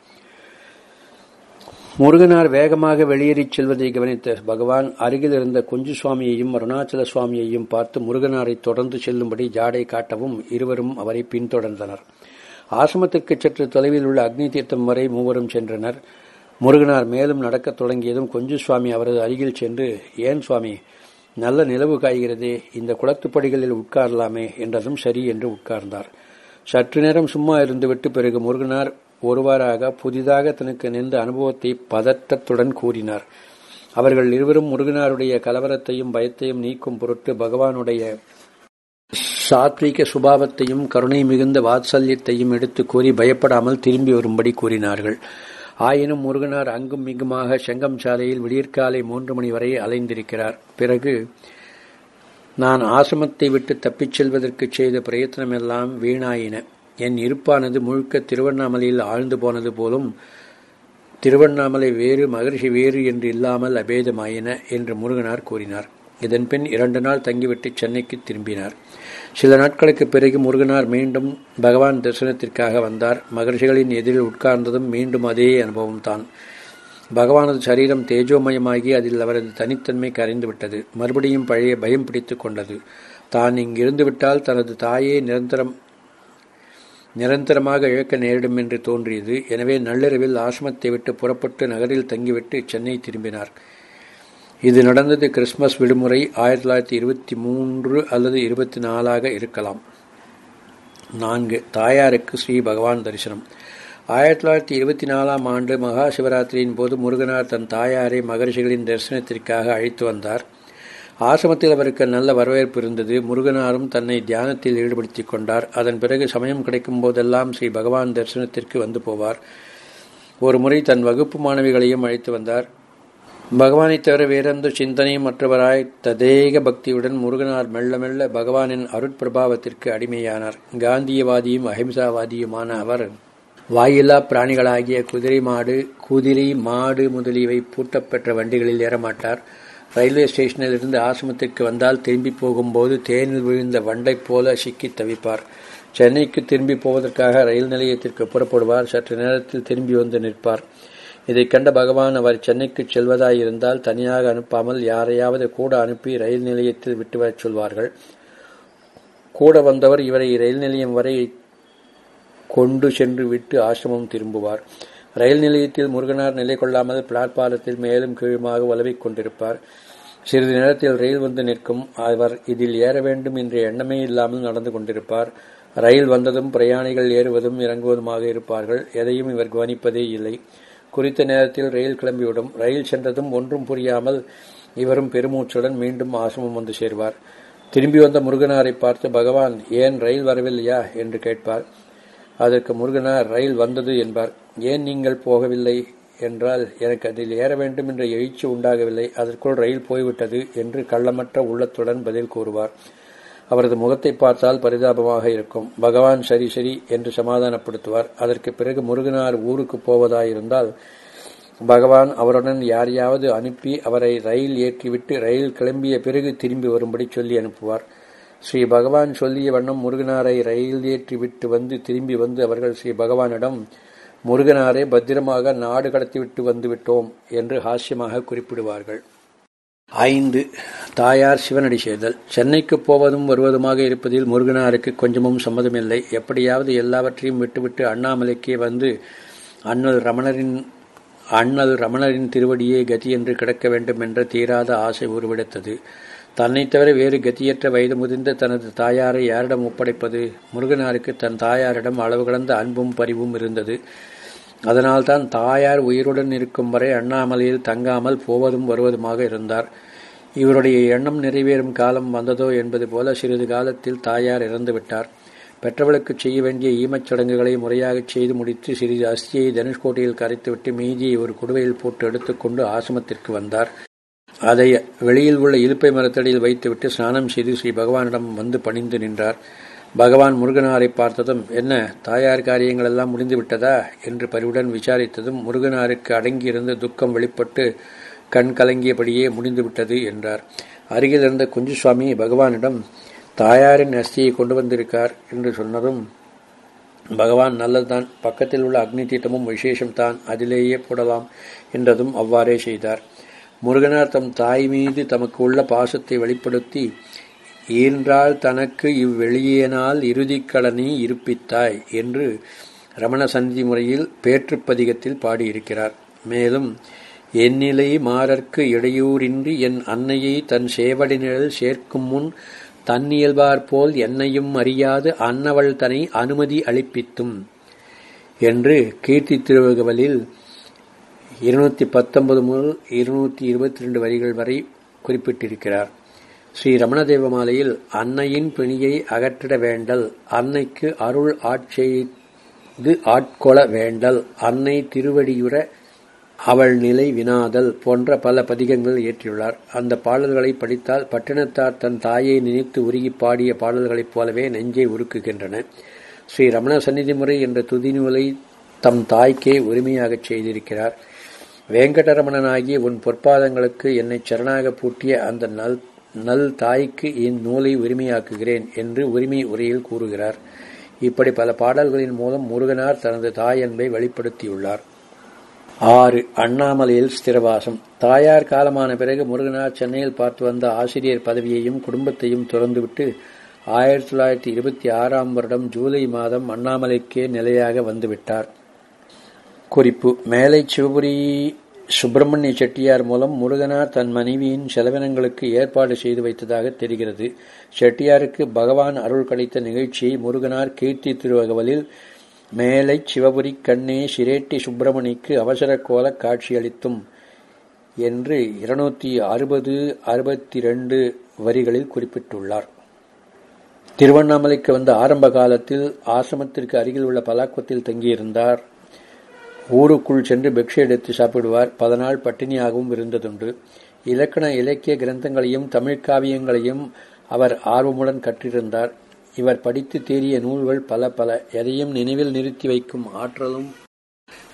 முருகனார் வேகமாக வெளியேறிச் செல்வதை கவனித்த பகவான் அருகில் இருந்த குஞ்சு சுவாமியையும் அருணாச்சல சுவாமியையும் பார்த்து முருகனாரை தொடர்ந்து செல்லும்படி ஜாடை காட்டவும் இருவரும் அவரை பின்தொடர்ந்தனர். ஆசிரமத்திற்கு சற்று தொலைவில் உள்ள அக்னி தீர்த்தம் வரை மூவரும் சென்றனர். முருகனார் மேலும் நடக்கத் தொடங்கியதும் கொஞ்சு சுவாமி அவரது அருகில் சென்று ஏன் சுவாமி நல்ல நிலவு காய்கிறதே இந்த குளத்துப்படிகளில் உட்காரலாமே என்றதும் சரி என்று உட்கார்ந்தார். சற்று நேரம் சும்மா இருந்துவிட்டு பிறகு முருகனார் ஒருவராக புதிதாக தனக்கு நின்ற அனுபவத்தை பதட்டத்துடன் கூறினார். அவர்கள் இருவரும் முருகனாருடைய கலவரத்தையும் பயத்தையும் நீக்கும் பொருட்டு பகவானுடைய சாத்வீக சுபாவத்தையும் கருணை மிகுந்த வாத்சல்யத்தையும் எடுத்து கூறி பயப்படாமல் திரும்பி வரும்படி கூறினார்கள். ஆயினும் முருகனார் அங்கும் இங்குமாக செங்கம் சாலையில் விடியற்காலை மூன்று மணி வரை அலைந்திருக்கிறார். பிறகு நான் ஆசிரமத்தை விட்டு தப்பிச் செல்வதற்கு செய்த பிரயத்தனமெல்லாம் வீணாயின. என் இருப்பானது முழுக்க திருவண்ணாமலையில் ஆழ்ந்து போனது போலும் திருவண்ணாமலை வேறு மகர்ஷி வேறு என்று இல்லாமல் அபேதமாயின என்று முருகனார் கூறினார். இதன்பின் இரண்டு நாள் தங்கிவிட்டு சென்னைக்கு திரும்பினார். சில நாட்களுக்கு பிறகு முருகனார் மீண்டும் பகவான் தரிசனத்திற்காக வந்தார். மகர்ஷிகளின் எதிரில் உட்கார்ந்ததும் மீண்டும் அதே அனுபவம் தான். பகவானது சரீரம் தேஜோமயமாகி அதில் அவரது தனித்தன்மை கரைந்துவிட்டது. மறுபடியும் பழைய பயம் பிடித்து கொண்டது. தான் இங்கிருந்து விட்டால் தனது தாயே நிரந்தரம் நிரந்தரமாக இழக்க நேரிடும் என்று தோன்றியது. எனவே நள்ளிரவில் ஆசிரமத்தை விட்டு புறப்பட்டு நகரில் தங்கிவிட்டு சென்னை திரும்பினார். இது நடந்தது கிறிஸ்மஸ் விடுமுறை ஆயிரத்தி தொள்ளாயிரத்தி இருபத்தி மூன்று அல்லது இருபத்தி நாலாக இருக்கலாம். நான்கு தாயாருக்கு ஸ்ரீ பகவான் தரிசனம். ஆயிரத்தி தொள்ளாயிரத்தி இருபத்தி நாலாம் ஆண்டு மகா சிவராத்திரியின் போது முருகனார் தன் தாயாரை மகரிஷிகளின் தரிசனத்திற்காக அழைத்து வந்தார். ஆசிரமத்தில் அவருக்கு நல்ல வரவேற்பு இருந்தது. முருகனாரும் தன்னை தியானத்தில் ஈடுபடுத்திக் கொண்டார். அதன் பிறகு சமயம் கிடைக்கும் போதெல்லாம் ஸ்ரீ பகவான் தரிசனத்திற்கு வந்து போவார். ஒரு முறை தன் வகுப்பு மாணவிகளையும் அழைத்து வந்தார். பகவானை தவிர வேறெந்த சிந்தனையும் மற்றவராய் ததேக பக்தியுடன் முருகனார் மெல்ல மெல்ல பகவானின் அருட்பிரபாவத்திற்கு அடிமையானார். காந்தியவாதியும் அஹிம்சாவாதியுமான அவர் வாயில்லா பிராணிகளாகிய குதிரை மாடு குதிரை மாடு முதலியவை பூட்டப்பெற்ற வண்டிகளில் ஏறமாட்டார். ரயில்வே ஸ்டேஷனில் இருந்து ஆசிரமத்திற்கு வந்தால் திரும்பி போகும்போது தேனில் விழுந்த வண்டை போல சிக்கி தவிப்பார். சென்னைக்கு திரும்பி போவதற்காக ரயில் நிலையத்திற்கு புறப்படுவார். சற்று நேரத்தில் திரும்பி வந்து நிற்பார். இதை கண்ட பகவான் அவர் சென்னைக்கு செல்வதாயிருந்தால் தனியாக அனுப்பாமல் யாரையாவது கூட அனுப்பி ரயில் நிலையத்தில் விட்டு வரச் சொல்வார்கள். கூட வந்தவர் இவரை ரயில் நிலையம் வரை கொண்டு சென்று விட்டு ஆசிரமம் திரும்புவார். ரயில் நிலையத்தில் முருகனார் நிலை கொள்ளாமல் பிளாட்பாலத்தில் மேலும் கீழுமாக உலவிக் கொண்டிருப்பார். சிறிது நேரத்தில் ரயில் வந்து நிற்கும். அவர் இதில் ஏற வேண்டும் என்ற எண்ணமே இல்லாமல் நடந்து கொண்டிருப்பார். ரயில் வந்ததும் பிரயாணிகள் ஏறுவதும் இறங்குவதுமாக இருப்பார்கள். எதையும் இவர் கவனிப்பதே இல்லை. குறித்த நேரத்தில் ரயில் கிளம்பிவிடும். ரயில் சென்றதும் ஒன்றும் புரியாமல் இவரும் பெருமூச்சுடன் மீண்டும் ஆசிரமம் வந்து சேர்வார். திரும்பி வந்த முருகனாரை பார்த்து பகவான் ஏன் ரயில் வரவில்லையா? என்று கேட்பார். அதற்கு முருகனார் ரயில் வந்தது என்பார். ஏன் நீங்கள் போகவில்லை? என்றால் எனக்கு அதில் ஏற வேண்டும் என்ற எழுச்சி உண்டாகவில்லை. அதற்குள் ரயில் போய்விட்டது என்று கள்ளமற்ற உள்ளத்துடன் பதில் கூறுவார். அவரது முகத்தை பார்த்தால் பரிதாபமாக இருக்கும். பகவான் சரி சரி என்று சமாதானப்படுத்துவார். அதற்கு பிறகு முருகனார் ஊருக்கு போவதாயிருந்தால் பகவான் அவருடன் யாரையாவது அனுப்பி அவரை ரயில் ஏற்றிவிட்டு ரயில் கிளம்பிய பிறகு திரும்பி வரும்படி சொல்லி அனுப்புவார். ஸ்ரீ பகவான் சொல்லிய வண்ணம் முருகனாரை ரயில் ஏற்றி விட்டு வந்து திரும்பி வந்து அவர்கள் ஸ்ரீ பகவானிடம் முருகனாரை பத்திரமாக நாடு கடத்திவிட்டு வந்துவிட்டோம் என்று ஹாஸ்யமாக குறிப்பிடுவார்கள். ஐந்து தாயார் சிவனடி செய்தல். சென்னைக்கு போவதும் வருவதுமாக இருப்பதில் முருகனாருக்கு கொஞ்சமும் சம்மதமில்லை. எப்படியாவது எல்லாவற்றையும் விட்டுவிட்டு அண்ணாமலைக்கே வந்து அண்ணல் ரமணரின் அண்ணல் ரமணரின் திருவடியே கதி என்று கிடக்க வேண்டும் என்ற தீராத ஆசை உருவெடுத்தது. தன்னைத் தவிர வேறு கதியற்ற வயது முதிர்ந்த தனது தாயாரை யாரிடம் ஒப்படைப்பது? முருகனாருக்கு தன் தாயாரிடம் அளவு கடந்த அன்பும் பரிவும் இருந்தது. அதனால்தான் தாயார் உயிருடன் இருக்கும் வரை அண்ணாமலையில் தங்காமல் போவதும் வருவதுமாக இருந்தார். இவருடைய எண்ணம் நிறைவேறும் காலம் வந்ததோ என்பது போல சிறிது காலத்தில் தாயார் இறந்துவிட்டார் பெற்றவளுக்கு செய்ய வேண்டிய ஈமச் சடங்குகளை முறையாகச் செய்து முடித்து சிறிது அஸ்தியை தனுஷ்கோட்டையில் கரைத்துவிட்டு மீதியை ஒரு குடுவையில் போட்டு எடுத்துக்கொண்டு ஆசிரமத்திற்கு வந்தார். அதை வெளியில் உள்ள இலுப்பை மரத்தடியில் வைத்துவிட்டு ஸ்நானம் செய்து ஸ்ரீ பகவானிடம் வந்து பணிந்து நின்றார். பகவான் முருகனாரை பார்த்ததும் என்ன தாயார் காரியங்கள் எல்லாம் முடிந்து விட்டதா என்று பரிவுடன் விசாரித்ததும் முருகனாருக்கு அடங்கியிருந்த துக்கம் வெளிப்பட்டு கண் கலங்கியபடியே முடிந்துவிட்டது என்றார். அருகில் இருந்த குஞ்சுசுவாமி பகவானிடம் தாயாரின் அஸ்தியை கொண்டு வந்திருக்கார் என்று சொன்னதும் பகவான் நல்லதுதான் பக்கத்தில் உள்ள அக்னி தீட்டமும் விசேஷம்தான் அதிலேயே போடலாம் என்றதும் அவ்வாறே செய்தார். முருகனார் தம் தாய் மீது தமக்கு உள்ள பாசத்தை வெளிப்படுத்தி ஈன்றால் தனக்கு இவ்வெளியனால் இறுதிக்கடனை இருப்பித்தாய் என்று ரமண சந்தி முறையில் பேற்றுப்பதிகத்தில் பாடியிருக்கிறார். மேலும் என்னிலை மாறற்கு இடையூறின்றி என் அன்னையை தன் சேவடினிழல் சேர்க்கும் முன் தன்னியல்பார்போல் என்னையும் அறியாது அன்னவள் தனை அனுமதி அளிப்பித்தும் என்று கீர்த்தி திருவகவலில் இருநூத்தி பத்தொன்பது முதல் இருநூத்தி இருபத்தி ரெண்டு வரிகள் வரை குறிப்பிட்டிருக்கிறார். ஸ்ரீ ரமணதேவ மாலையில் அன்னையின் பிணியை அகற்றிட வேண்டல் அன்னைக்கு அருள் ஆட்செய்து ஆட்கொள வேண்டல் அன்னை திருவடியுற அவள் நிலை வினாதல் போன்ற பல பதிகங்கள் இயற்றியுள்ளார். அந்த பாடல்களை படித்தால் பட்டினத்தார் தன் தாயை நினைத்து உருகி பாடிய பாடல்களைப் போலவே நெஞ்சை உருக்குகின்றன. ஸ்ரீ ரமண சந்நிதி முறை என்ற துதிநூலை தம் தாய்க்கே உரிமையாகச் செய்திருக்கிறார். வேங்கடரமணனாகிய உன் பொற்பாதங்களுக்கு என்னை சரணாக பூட்டிய அந்த நல் நல் தாய்க்கு இந்நூலை உரிமையாக்குகிறேன் என்று உரிமை உரையில் கூறுகிறார். இப்படி பல பாடல்களின் மூலம் முருகனார் தனது தாய் அன்பை வெளிப்படுத்தியுள்ளார். ஆறு அண்ணாமலையில் ஸ்திரவாசம். தாயார் காலமான பிறகு முருகனார் சென்னையில் பார்த்து வந்த ஆசிரியர் பதவியையும் குடும்பத்தையும் துறந்துவிட்டு ஆயிரத்தி தொள்ளாயிரத்தி இருபத்தி ஆறாம் வருடம் ஜூலை மாதம் அண்ணாமலைக்கே நிலையாக வந்துவிட்டார். குறிப்பு. மேலை சிவபுரி சுப்பிரமணிய செட்டியார் மூலம் முருகனார் தன் மனைவியின் செலவினங்களுக்கு ஏற்பாடு செய்து வைத்ததாக தெரிகிறது. செட்டியாருக்கு பகவான் அருள் கிடைத்த நிகழ்ச்சியை முருகனார் கீர்த்தி திருவகவலில் மேலை சிவபுரி கண்ணே சிரேட்டி சுப்பிரமணிக்கு அவசர கோல காட்சியளித்தும் என்று இருநூத்தி அறுபது அறுபத்தி ரெண்டு வரிகளில் குறிப்பிட்டுள்ளார். திருவண்ணாமலைக்கு வந்த ஆரம்ப காலத்தில் ஆசிரமத்திற்கு அருகில் உள்ள பலாக்குவத்தில் தங்கியிருந்தார். ஊருக்குள் சென்று பிக்ஷை எடுத்து சாப்பிடுவார். பதனால் பட்டினியாகவும் இருந்ததுண்டு. இலக்கண இலக்கிய கிரந்தங்களையும் தமிழ் காவியங்களையும் அவர் ஆர்வமுடன் கற்றிருந்தார். இவர் படித்து தேறிய நூல்கள் பல பல. எதையும் நினைவில் நிறுத்தி வைக்கும் ஆற்றலும்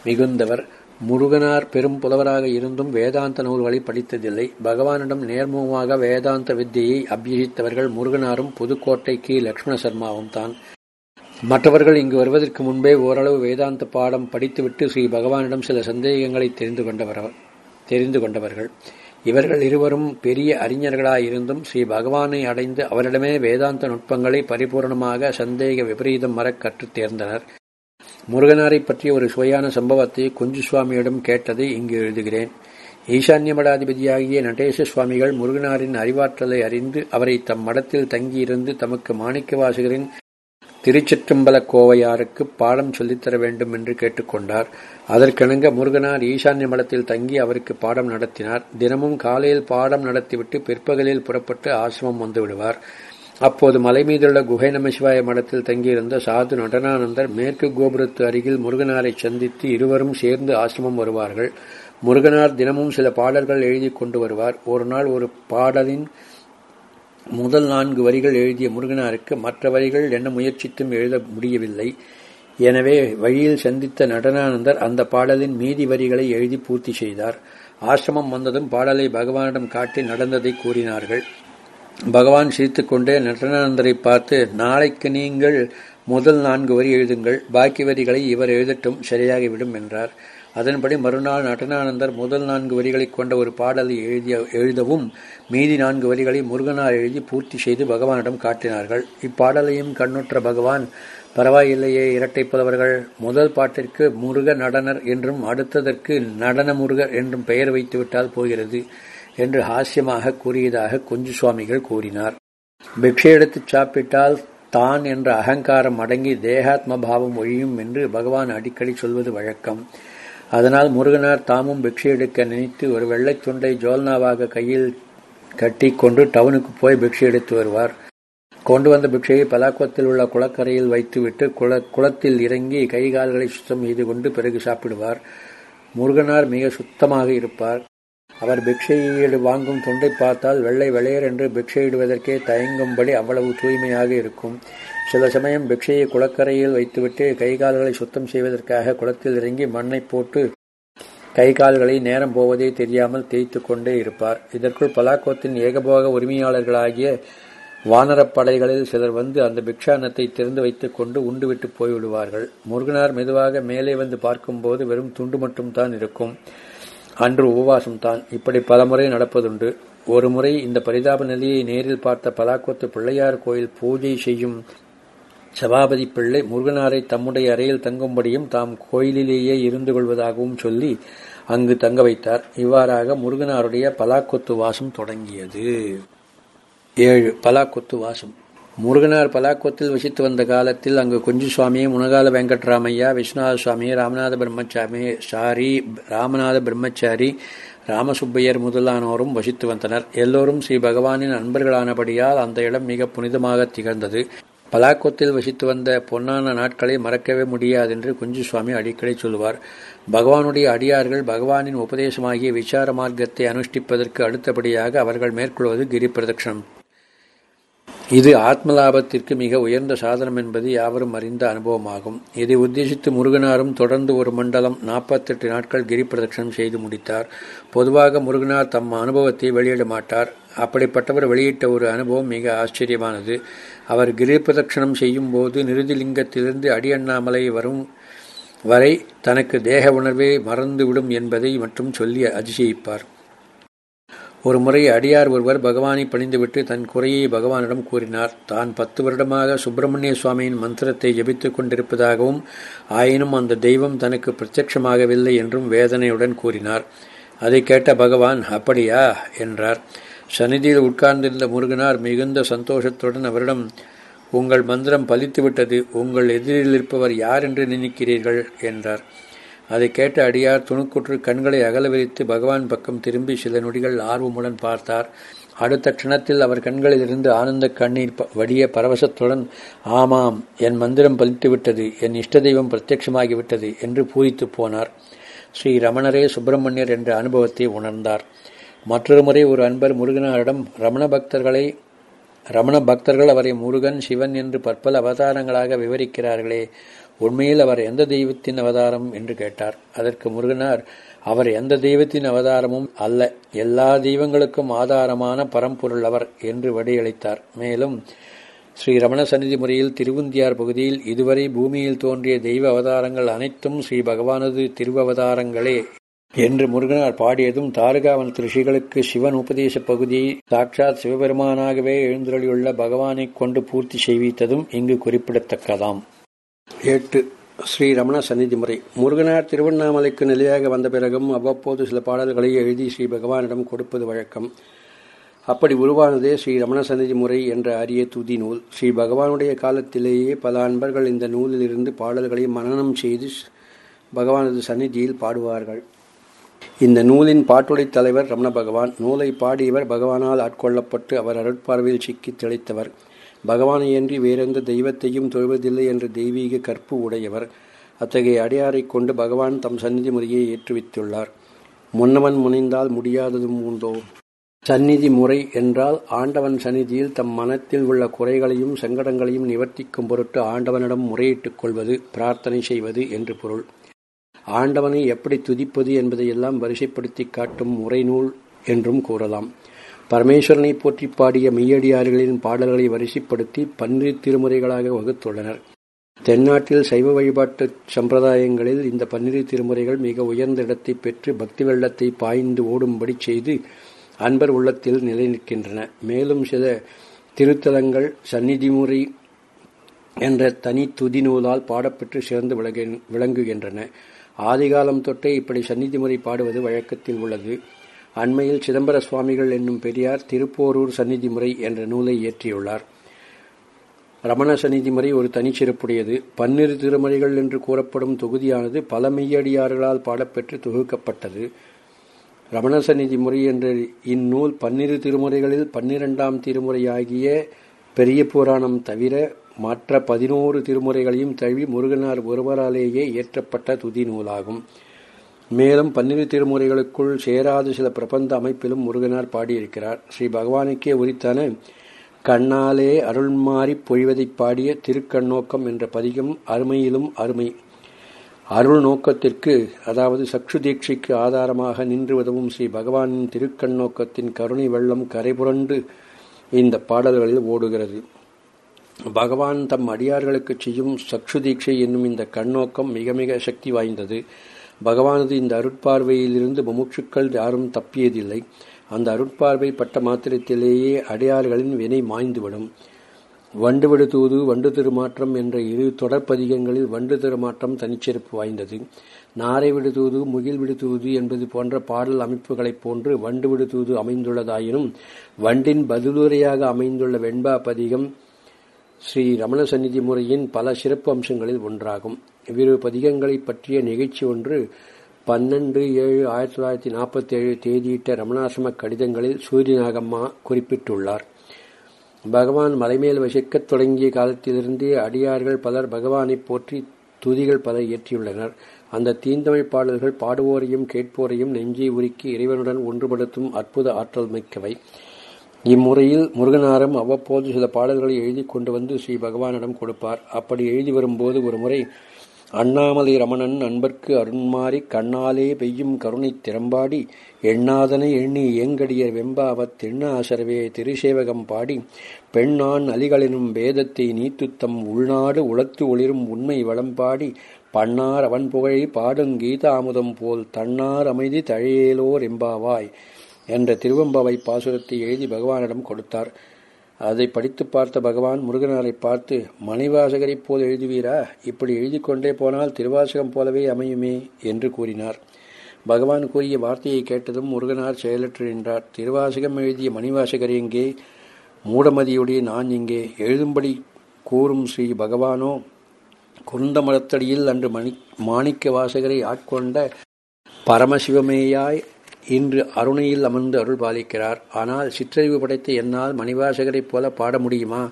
மிகுந்தவர். முருகனார் பெரும் புலவராக இருந்தும் வேதாந்த நூல்களை படித்ததில்லை. பகவானிடம் நேர்முகமாக வேதாந்த வித்தியை அபியசித்தவர்கள் முருகனாரும் புதுக்கோட்டை கி லட்சுமண சர்மாவும் தான் மற்றவர்கள் இங்கு வருவதற்கு முன்பே ஓரளவு வேதாந்த பாடம் படித்துவிட்டு ஸ்ரீ பகவானிடம் சில சந்தேகங்களை தெரிந்து கொண்டவர் தெரிந்து கொண்டவர்கள். இவர்கள் இருவரும் பெரிய அறிஞர்களாயிருந்தும் ஸ்ரீ பகவானை அடைந்து அவரிடமே வேதாந்த நுட்பங்களை பரிபூர்ணமாக சந்தேக விபரீதம் மறக் கற்றுத் தேர்ந்தனர். முருகனாரை பற்றிய ஒரு சுவையான சம்பவத்தை குஞ்சு சுவாமியிடம் கேட்டதை இங்கு எழுதுகிறேன். ஈசான்ய மடாதிபதியாகிய நடேச சுவாமிகள் முருகனாரின் அறிவாற்றலை அறிந்து அவரை தம் மடத்தில் தங்கியிருந்து தமக்கு மாணிக்கவாசகரின் திருச்சிற்றம்பல கோவையாருக்கு பாடம் சொல்லித்தர வேண்டும் என்று கேட்டுக்கொண்டார். அதற்கிணங்க முருகனார் ஈசான்ய மடத்தில் தங்கி அவருக்கு பாடம் நடத்தினார். தினமும் காலையில் பாடம் நடத்திவிட்டு பிற்பகலில் புறப்பட்டு ஆசிரமம் வந்து விடுவார் அப்போது மலை மீதுள்ள குகை நமசிவாய மடத்தில் தங்கியிருந்த சாது நடனானந்தர் மேற்கு கோபுரத்து அருகில் முருகனாரை சந்தித்து இருவரும் சேர்ந்து ஆசிரமம் வருவார்கள். முருகனார் தினமும் சில பாடல்கள் எழுதி கொண்டு வருவார். ஒரு நாள் ஒரு பாடலின் முதல் நான்கு வரிகள் எழுதிய முருகனாருக்கு மற்ற வரிகள் என்ன முயற்சித்தும் எழுத முடியவில்லை. எனவே வழியில் சந்தித்த நடனானந்தர் அந்த பாடலின் மீதி வரிகளை எழுதி பூர்த்தி செய்தார். ஆசிரமம் வந்ததும் பாடலை பகவானிடம் காட்டி நடந்ததை கூறினார்கள். பகவான் சிரித்துக்கொண்டே நடனானந்தரை பார்த்து நாளைக்கு நீங்கள் முதல் நான்கு வரி எழுதுங்கள். பாக்கி வரிகளை இவர் எழுதட்டும் சரியாகிவிடும் என்றார். அதன்படி மறுநாள் நடனானந்தர் முதல் நான்கு வரிகளை கொண்ட ஒரு பாடலை எழுதிய எழுதவும் மீதி நான்கு வரிகளை முருகனார் எழுதி பூர்த்தி செய்து பகவானிடம் காட்டினார்கள். இப்பாடலையும் கண்ணுற்ற பகவான் பரவாயில்லையே இரட்டை புலவர்கள் முதல் பாட்டிற்கு முருக நடனர் என்றும் அடுத்ததற்கு நடன முருகர் என்றும் பெயர் வைத்துவிட்டால் போகிறது என்று ஹாஸ்யமாக கூறியதாக குஞ்சு சுவாமிகள் கூறினார். பிக்ஷை எடுத்து சாப்பிட்டால் தான் என்ற அகங்காரம் அடங்கி தேகாத்ம பாவம் ஒழியும் என்று பகவான் அடிக்கடி சொல்வது வழக்கம். அதனால் முருகனார் தாமும் பிக்ஷை எடுக்க நினைத்து ஒரு வெள்ளைச் துண்டை ஜோல்னாவாக கையில் கட்டி கொண்டு டவுனுக்கு போய் பிக்ஷை எடுத்து வருவார். கொண்டு வந்த பிக்ஷையை பலாக்கத்தில் உள்ள குளக்கரையில் வைத்துவிட்டு குள குளத்தில் இறங்கி கை கால்களை சுத்தம் செய்து கொண்டு பிறகு சாப்பிடுவார். முருகனார் மிக சுத்தமாக இருப்பார். அவர் பிக்ஷையீடு வாங்கும் தொண்டை பார்த்தால் வெள்ளை வெளையர் என்று பிக்ஷையிடுவதற்கே தயங்கும்படி அவ்வளவு தூய்மையாக இருக்கும். சில சமயம் பிக்ஷையை குளக்கரையில் வைத்துவிட்டு கைகால்களை சுத்தம் செய்வதற்காக குளத்தில் இறங்கி மண்ணை போட்டு கை கால்களை நேரம் போவதே தெரியாமல் தேய்த்து கொண்டே இருப்பார். இதற்குள் பலாக்கோத்தின் ஏகபோக உரிமையாளர்களாகிய வானரப்படைகளில் சிலர் வந்து அந்த பிக்ஷானத்தை திறந்து வைத்துக் கொண்டு உண்டுவிட்டு போய்விடுவார்கள். முருகனார் மெதுவாக மேலே வந்து பார்க்கும்போது வெறும் துண்டு மட்டும் தான் இருக்கும். அன்று உபவாசம் தான் இப்படி பலமுறை நடப்பதுண்டு. ஒரு முறை இந்த பரிதாப நிலையை நேரில் பார்த்த பலாக்கோத்து பிள்ளையார் கோயில் பூஜை செய்யும் சபாபதி பிள்ளை முருகனாரை தம்முடைய அறையில் தங்கும்படியும் தாம் கோயிலிலேயே இருந்து கொள்வதாகவும் சொல்லி அங்கு தங்க வைத்தார். இவ்வாறாக முருகனாருடைய பலாக்கொத்து வாசம் தொடங்கியது. ஏழு பலாக்கொத்து வாசம். முருகனார் பலாக்கொத்தில் வசித்து வந்த காலத்தில் அங்கு குஞ்சு சுவாமி முனகால வெங்கட்ராமையா விஸ்வநாத சுவாமி ராமநாத பிரம்மச்சாமி சாரி ராமநாத பிரம்மச்சாரி ராமசுப்பையர் முதலானோரும் வசித்து வந்தனர். எல்லோரும் ஸ்ரீ பகவானின் அன்பர்களானபடியால் அந்த இடம் மிக புனிதமாக திகழ்ந்தது. பலாக்கோத்தில் வசித்து வந்த பொன்னான நாட்களை மறக்கவே முடியாதென்று குஞ்சு சுவாமி அடிக்கடி சொல்லுவார். பகவானுடைய அடியார்கள் பகவானின் உபதேசமாகிய விசார மார்க்கத்தை அனுஷ்டிப்பதற்கு அடுத்தபடியாக அவர்கள் மேற்கொள்வது கிரி பிரதட்சணம் இது ஆத்மலாபத்திற்கு மிக உயர்ந்த சாதனம் என்பது யாவரும் அறிந்த அனுபவமாகும். இதை உத்தேசித்து முருகனாரும் தொடர்ந்து ஒரு மண்டலம் நாற்பத்தெட்டு நாட்கள் கிரி பிரதட்சணம் செய்து முடித்தார். பொதுவாக முருகனார் தம் அனுபவத்தை வெளியிட மாட்டார். அப்படிப்பட்டவர் வெளியிட்ட ஒரு அனுபவம் மிக ஆச்சரியமானது. அவர் கிரி பிரதட்சணம் செய்யும் போது நிருதிலிங்கத்திலிருந்து அடியண்ணாமலை வரும் வரை தனக்கு தேக உணர்வே மறந்துவிடும் என்பதை மட்டும் சொல்லி அதிசயிப்பார். ஒரு முறை அடியார் ஒருவர் பகவானை பணிந்துவிட்டு தன் குறையை பகவானிடம் கூறினார். தான் பத்து வருடமாக சுப்பிரமணிய சுவாமியின் மந்திரத்தை ஜபித்துக் கொண்டிருப்பதாகவும் ஆயினும் அந்த தெய்வம் தனக்கு பிரத்யட்சமாகவில்லை என்றும் வேதனையுடன் கூறினார். அதை கேட்ட பகவான் அப்படியா? என்றார். சந்நிதியில் உட்கார்ந்திருந்த முருகனார் மிகுந்த சந்தோஷத்துடன் அவரிடம் உங்கள் மந்திரம் பலித்துவிட்டது உங்கள் எதிரில் இருப்பவர் யார் என்று நினைக்கிறீர்கள்? என்றார். அதை கேட்ட அடியார் துணுக்குற்று கண்களை அகல விரித்து பகவான் பக்கம் திரும்பி சில நொடிகள் ஆர்வமுடன் பார்த்தார். அடுத்த க்ஷணத்தில் அவர் கண்களிலிருந்து ஆனந்த கண்ணீர் வடிய பரவசத்துடன் ஆமாம் என் மந்திரம் பலித்துவிட்டது என் இஷ்ட தெய்வம் பிரத்யட்சமாகிவிட்டது என்று பூரித்து போனார். ஸ்ரீ ரமணரே சுப்பிரமணியர் என்ற அனுபவத்தை உணர்ந்தார். மற்றொரு முறை ஒரு அன்பர் முருகனாரிடம் ரமண பக்தர்களை ரமண பக்தர்கள் அவரை முருகன் சிவன் என்று பற்பல அவதாரங்களாக விவரிக்கிறார்களே உண்மையில் அவர் எந்த தெய்வத்தின் அவதாரம் என்று கேட்டார். அதற்கு முருகனார் அவர் எந்த தெய்வத்தின் அவதாரமும் அல்ல எல்லா தெய்வங்களுக்கும் ஆதாரமான பரம்பொருள் அவர் என்று வடியளித்தார். மேலும் ஸ்ரீ ரமண சந்நிதி முறையில் திருவுந்தியார் பகுதியில் இதுவரை பூமியில் தோன்றிய தெய்வ அவதாரங்கள் அனைத்தும் ஸ்ரீ பகவானது திருவவதாரங்களே என்று முருகனார் பாடியதும் தாரகாவன் ரிஷிகளுக்கு சிவன் உபதேச பகுதியை சாட்சாத் சிவபெருமானாகவே எழுந்தருளியுள்ள பகவானை கொண்டு பூர்த்தி செய்வித்ததும் இங்கு குறிப்பிடத்தக்கதாம். எட்டு ஸ்ரீ ரமண சந்நிதி முறை. முருகனார் திருவண்ணாமலைக்கு நிலையாக வந்த பிறகும் அவ்வப்போது சில பாடல்களை எழுதி ஸ்ரீ பகவானிடம் கொடுப்பது வழக்கம். அப்படி உருவானதே ஸ்ரீ ரமண சந்நிதி முறை என்ற அரிய துதி நூல். ஸ்ரீ பகவானுடைய காலத்திலேயே பல அன்பர்கள் இந்த நூலிலிருந்து பாடல்களை மனனம் செய்து பகவானது சந்நிதியில் பாடுவார்கள். இந்த நூலின் பாட்டுடை தலைவர் ரமண பகவான். நூலை பாடியவர் பகவானால் ஆட்கொள்ளப்பட்டு அவர் அருட்பார்வையில் சிக்கி திளைத்தவர். பகவானையன்றி வேறெந்த தெய்வத்தையும் தொழுவதில்லை என்ற தெய்வீக கற்பு உடையவர் அத்தகைய அடையாரைக் கொண்டு பகவான் தம் சந்நிதி முறையை ஏற்றுவித்துள்ளார். முன்னவன் முனைந்தால் முடியாததும் உண்டோ? சந்நிதி முறை என்றால் ஆண்டவன் சந்நிதியில் தம் மனத்தில் உள்ள குறைகளையும் சங்கடங்களையும் நிவர்த்திக்கும் பொருட்டு ஆண்டவனிடம் முறையிட்டுக் கொள்வது பிரார்த்தனை செய்வது என்று பொருள். ஆண்டவனை எப்படி துதிப்பது என்பதையெல்லாம் வரிசைப்படுத்தி காட்டும் முறைநூல் என்றும் கூறலாம். பரமேஸ்வரனை போற்றி பாடிய மெய்யடியார்களின் பாடல்களை வரிசைப்படுத்தி பன்னிரு திருமுறைகளாக வகுத்துள்ளனர். தென்னாட்டில் சைவ வழிபாட்டு சம்பிரதாயங்களில் இந்த பன்னிரு திருமுறைகள் மிக உயர்ந்த இடத்தை பெற்று பக்தி வெள்ளத்தை பாய்ந்து ஓடும்படி செய்து அன்பர் உள்ளத்தில் நிலைநிற்கின்றன. மேலும் சில திருத்தலங்கள் சந்நிதி முறை என்ற தனி துதி நூலால் பாடப்பெற்று சிறந்து விளங்குகின்றன. ஆதிகாலம் தொட்டே இப்படி சந்நிதி முறை பாடுவது வழக்கத்தில் உள்ளது. அண்மையில் சிதம்பர சுவாமிகள் என்னும் பெரியார் திருப்போரூர் சந்நிதி முறை என்ற நூலை இயற்றியுள்ளார். ரமண சந்நிதி முறை ஒரு தனிச்சிறப்புடையது. பன்னிரு திருமுறைகள் என்று கூறப்படும் தொகுதியானது பல மெய்யடியார்களால் பாடப்பெற்று தொகுக்கப்பட்டது. ரமண சந்நிதி முறை என்ற இந்நூல் பன்னிரு திருமுறைகளில் பன்னிரெண்டாம் திருமுறையாகிய பெரிய புராணம் தவிர மற்ற பதினோரு திருமுறைகளையும் தழுவி முருகனார் ஒருவராலேயே இயற்றப்பட்ட துதி நூலாகும். மேலும் பன்னிரு திருமுறைகளுக்குள் சேராத சில பிரபந்த அமைப்பிலும் முருகனார் பாடியிருக்கிறார். ஸ்ரீ பகவானுக்கே உரித்தான கண்ணாலே அருள்மாறி பொழிவதைப் பாடிய திருக்கண்ணோக்கம் என்ற பதிகம் அருமையிலும் அருமை. அருள் நோக்கத்திற்கு அதாவது சக்ஷு தீட்சைக்கு ஆதாரமாக நின்று உதவும் ஸ்ரீ பகவானின் திருக்கண்ணோக்கத்தின் கருணை வெள்ளம் கரைபுரண்டு இந்த பாடல்களில் ஓடுகிறது. பகவான் தம் அடியார்களுக்கு செய்யும் சக்ஷு தீட்சை என்னும் இந்த கண்ணோக்கம் மிக மிக சக்தி வாய்ந்தது. பகவானது இந்த அருட்பார்வையிலிருந்து முமுட்சுக்கள் யாரும் தப்பியதில்லை. அந்த அருட்பார்வை பட்ட மாத்திரத்திலேயே அடையாறுகளின் வினை மாய்ந்துவிடும். வண்டுவிடு தூது வண்டு திருமாற்றம் என்ற இரு தொடர்பதிகங்களில் வண்டு திருமாற்றம் தனிச்சிறப்பு வாய்ந்தது. நாரை விடுதூது முகில் விடுதூது என்பது போன்ற பாடல் அமைப்புகளைப் போன்று வண்டு விடுதூது அமைந்துள்ளதாயினும் வண்டின் பதிலுரையாக அமைந்துள்ள வெண்பா பதிகம் ஸ்ரீ ரமண சந்நிதி முறையின் பல சிறப்பு அம்சங்களில் ஒன்றாகும். இவ்விரு பதிகங்களை பற்றிய நிகழ்ச்சி ஒன்று பன்னெண்டு ஏழு ஆயிரத்தி தொள்ளாயிரத்தி நாற்பத்தி ஏழு தேதியிட்ட ரமணாசிரம கடிதங்களில் சூரியநாகம்மா குறிப்பிட்டுள்ளார். பகவான் மலைமேல் வசிக்கத் தொடங்கிய காலத்திலிருந்தே அடியார்கள் பலர் பகவானை போற்றி துதிகள் பல இயற்றியுள்ளனர். அந்த தீந்தமிழ் பாடல்கள் பாடுவோரையும் கேட்போரையும் நெஞ்சை உருக்கி இறைவனுடன் ஒன்றுபடுத்தும் அற்புத ஆற்றல் மிக்கவை. இம்முறையில் முருகனாரும் அவ்வப்போது சில பாடல்களை எழுதி கொண்டு வந்து ஸ்ரீ பகவானிடம் கொடுப்பார். அப்படி எழுதி வரும்போது ஒரு முறை அண்ணாமலை ரமணன் நண்பர்க்கு அருண்மாறி கண்ணாலே பெய்யும் கருணைத் திறம்பாடி எண்ணாதனை எண்ணி ஏங்கடியர் வெம்பாவத் தென்னாசரவே திருசேவகம் பாடி பெண்ணான் அலிகளினும் வேதத்தை நீத்துத்தம் உள்நாடு உளத்து ஒளிரும் உண்மை வளம்பாடி பண்ணார் அவன் புகழை பாடுங் கீதாமுதம் போல் தன்னார் அமைதி தழையேலோர் எம்பாவாய் என்ற திருவம்பாவை பாசுரத்தை எழுதி பகவானிடம் கொடுத்தார். அதை படித்து பார்த்த பகவான் முருகனாரை பார்த்து மணிவாசகரைப் போல் எழுதுவீரா? இப்படி எழுதி கொண்டே போனால் திருவாசகம் போலவே அமையுமே? என்று கூறினார். பகவான் கூறிய வார்த்தையை கேட்டதும் முருகனார் செயலற்று நின்றார். திருவாசகம் எழுதிய மணிவாசகர் எங்கே? மூடமதியுடைய நான் இங்கே எழுதும்படி கூறும் ஸ்ரீ பகவானோ? குருந்த மரத்தடியில் அன்று மணி மாணிக்க வாசகரை ஆட்கொண்ட பரமசிவமேயாய் இன்று அருணையில் அமர்ந்து அருள் பாலிக்கிறார் ஆனால் சிற்றறிவு படைத்த என்னால் மணிவாசகரைப் போல பாட முடியுமா?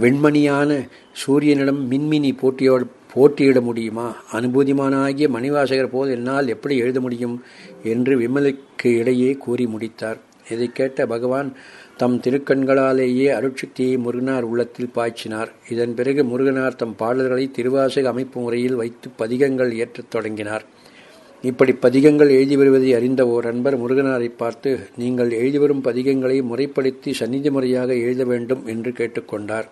வெண்மணியான சூரியனிடம் மின்மினி போட்டியோடு போட்டியிட முடியுமா? அனுபூதிமானாகிய மணிவாசகர் போல் என்னால் எப்படி எழுத முடியும்? என்று விமலுக்கு இடையே கூறி முடித்தார். இதை கேட்ட பகவான் தம் திருக்கண்களாலேயே அருட்சக்தியை முருகனார் உள்ளத்தில் பாய்ச்சினார். இதன் பிறகு முருகனார் தம் பாடல்களை திருவாசக அமைப்பு முறையில் வைத்து பதிகங்கள் ஏற்றத் தொடங்கினார். இப்படி பதிகங்கள் எழுதி வருவதை அறிந்த ஓர் அன்பர் முருகனாரை பார்த்து நீங்கள் எழுதி வரும் பதிகங்களை முறைப்படுத்தி சந்நிதி முறையாக எழுத வேண்டும் என்று கேட்டுக்கொண்டார்.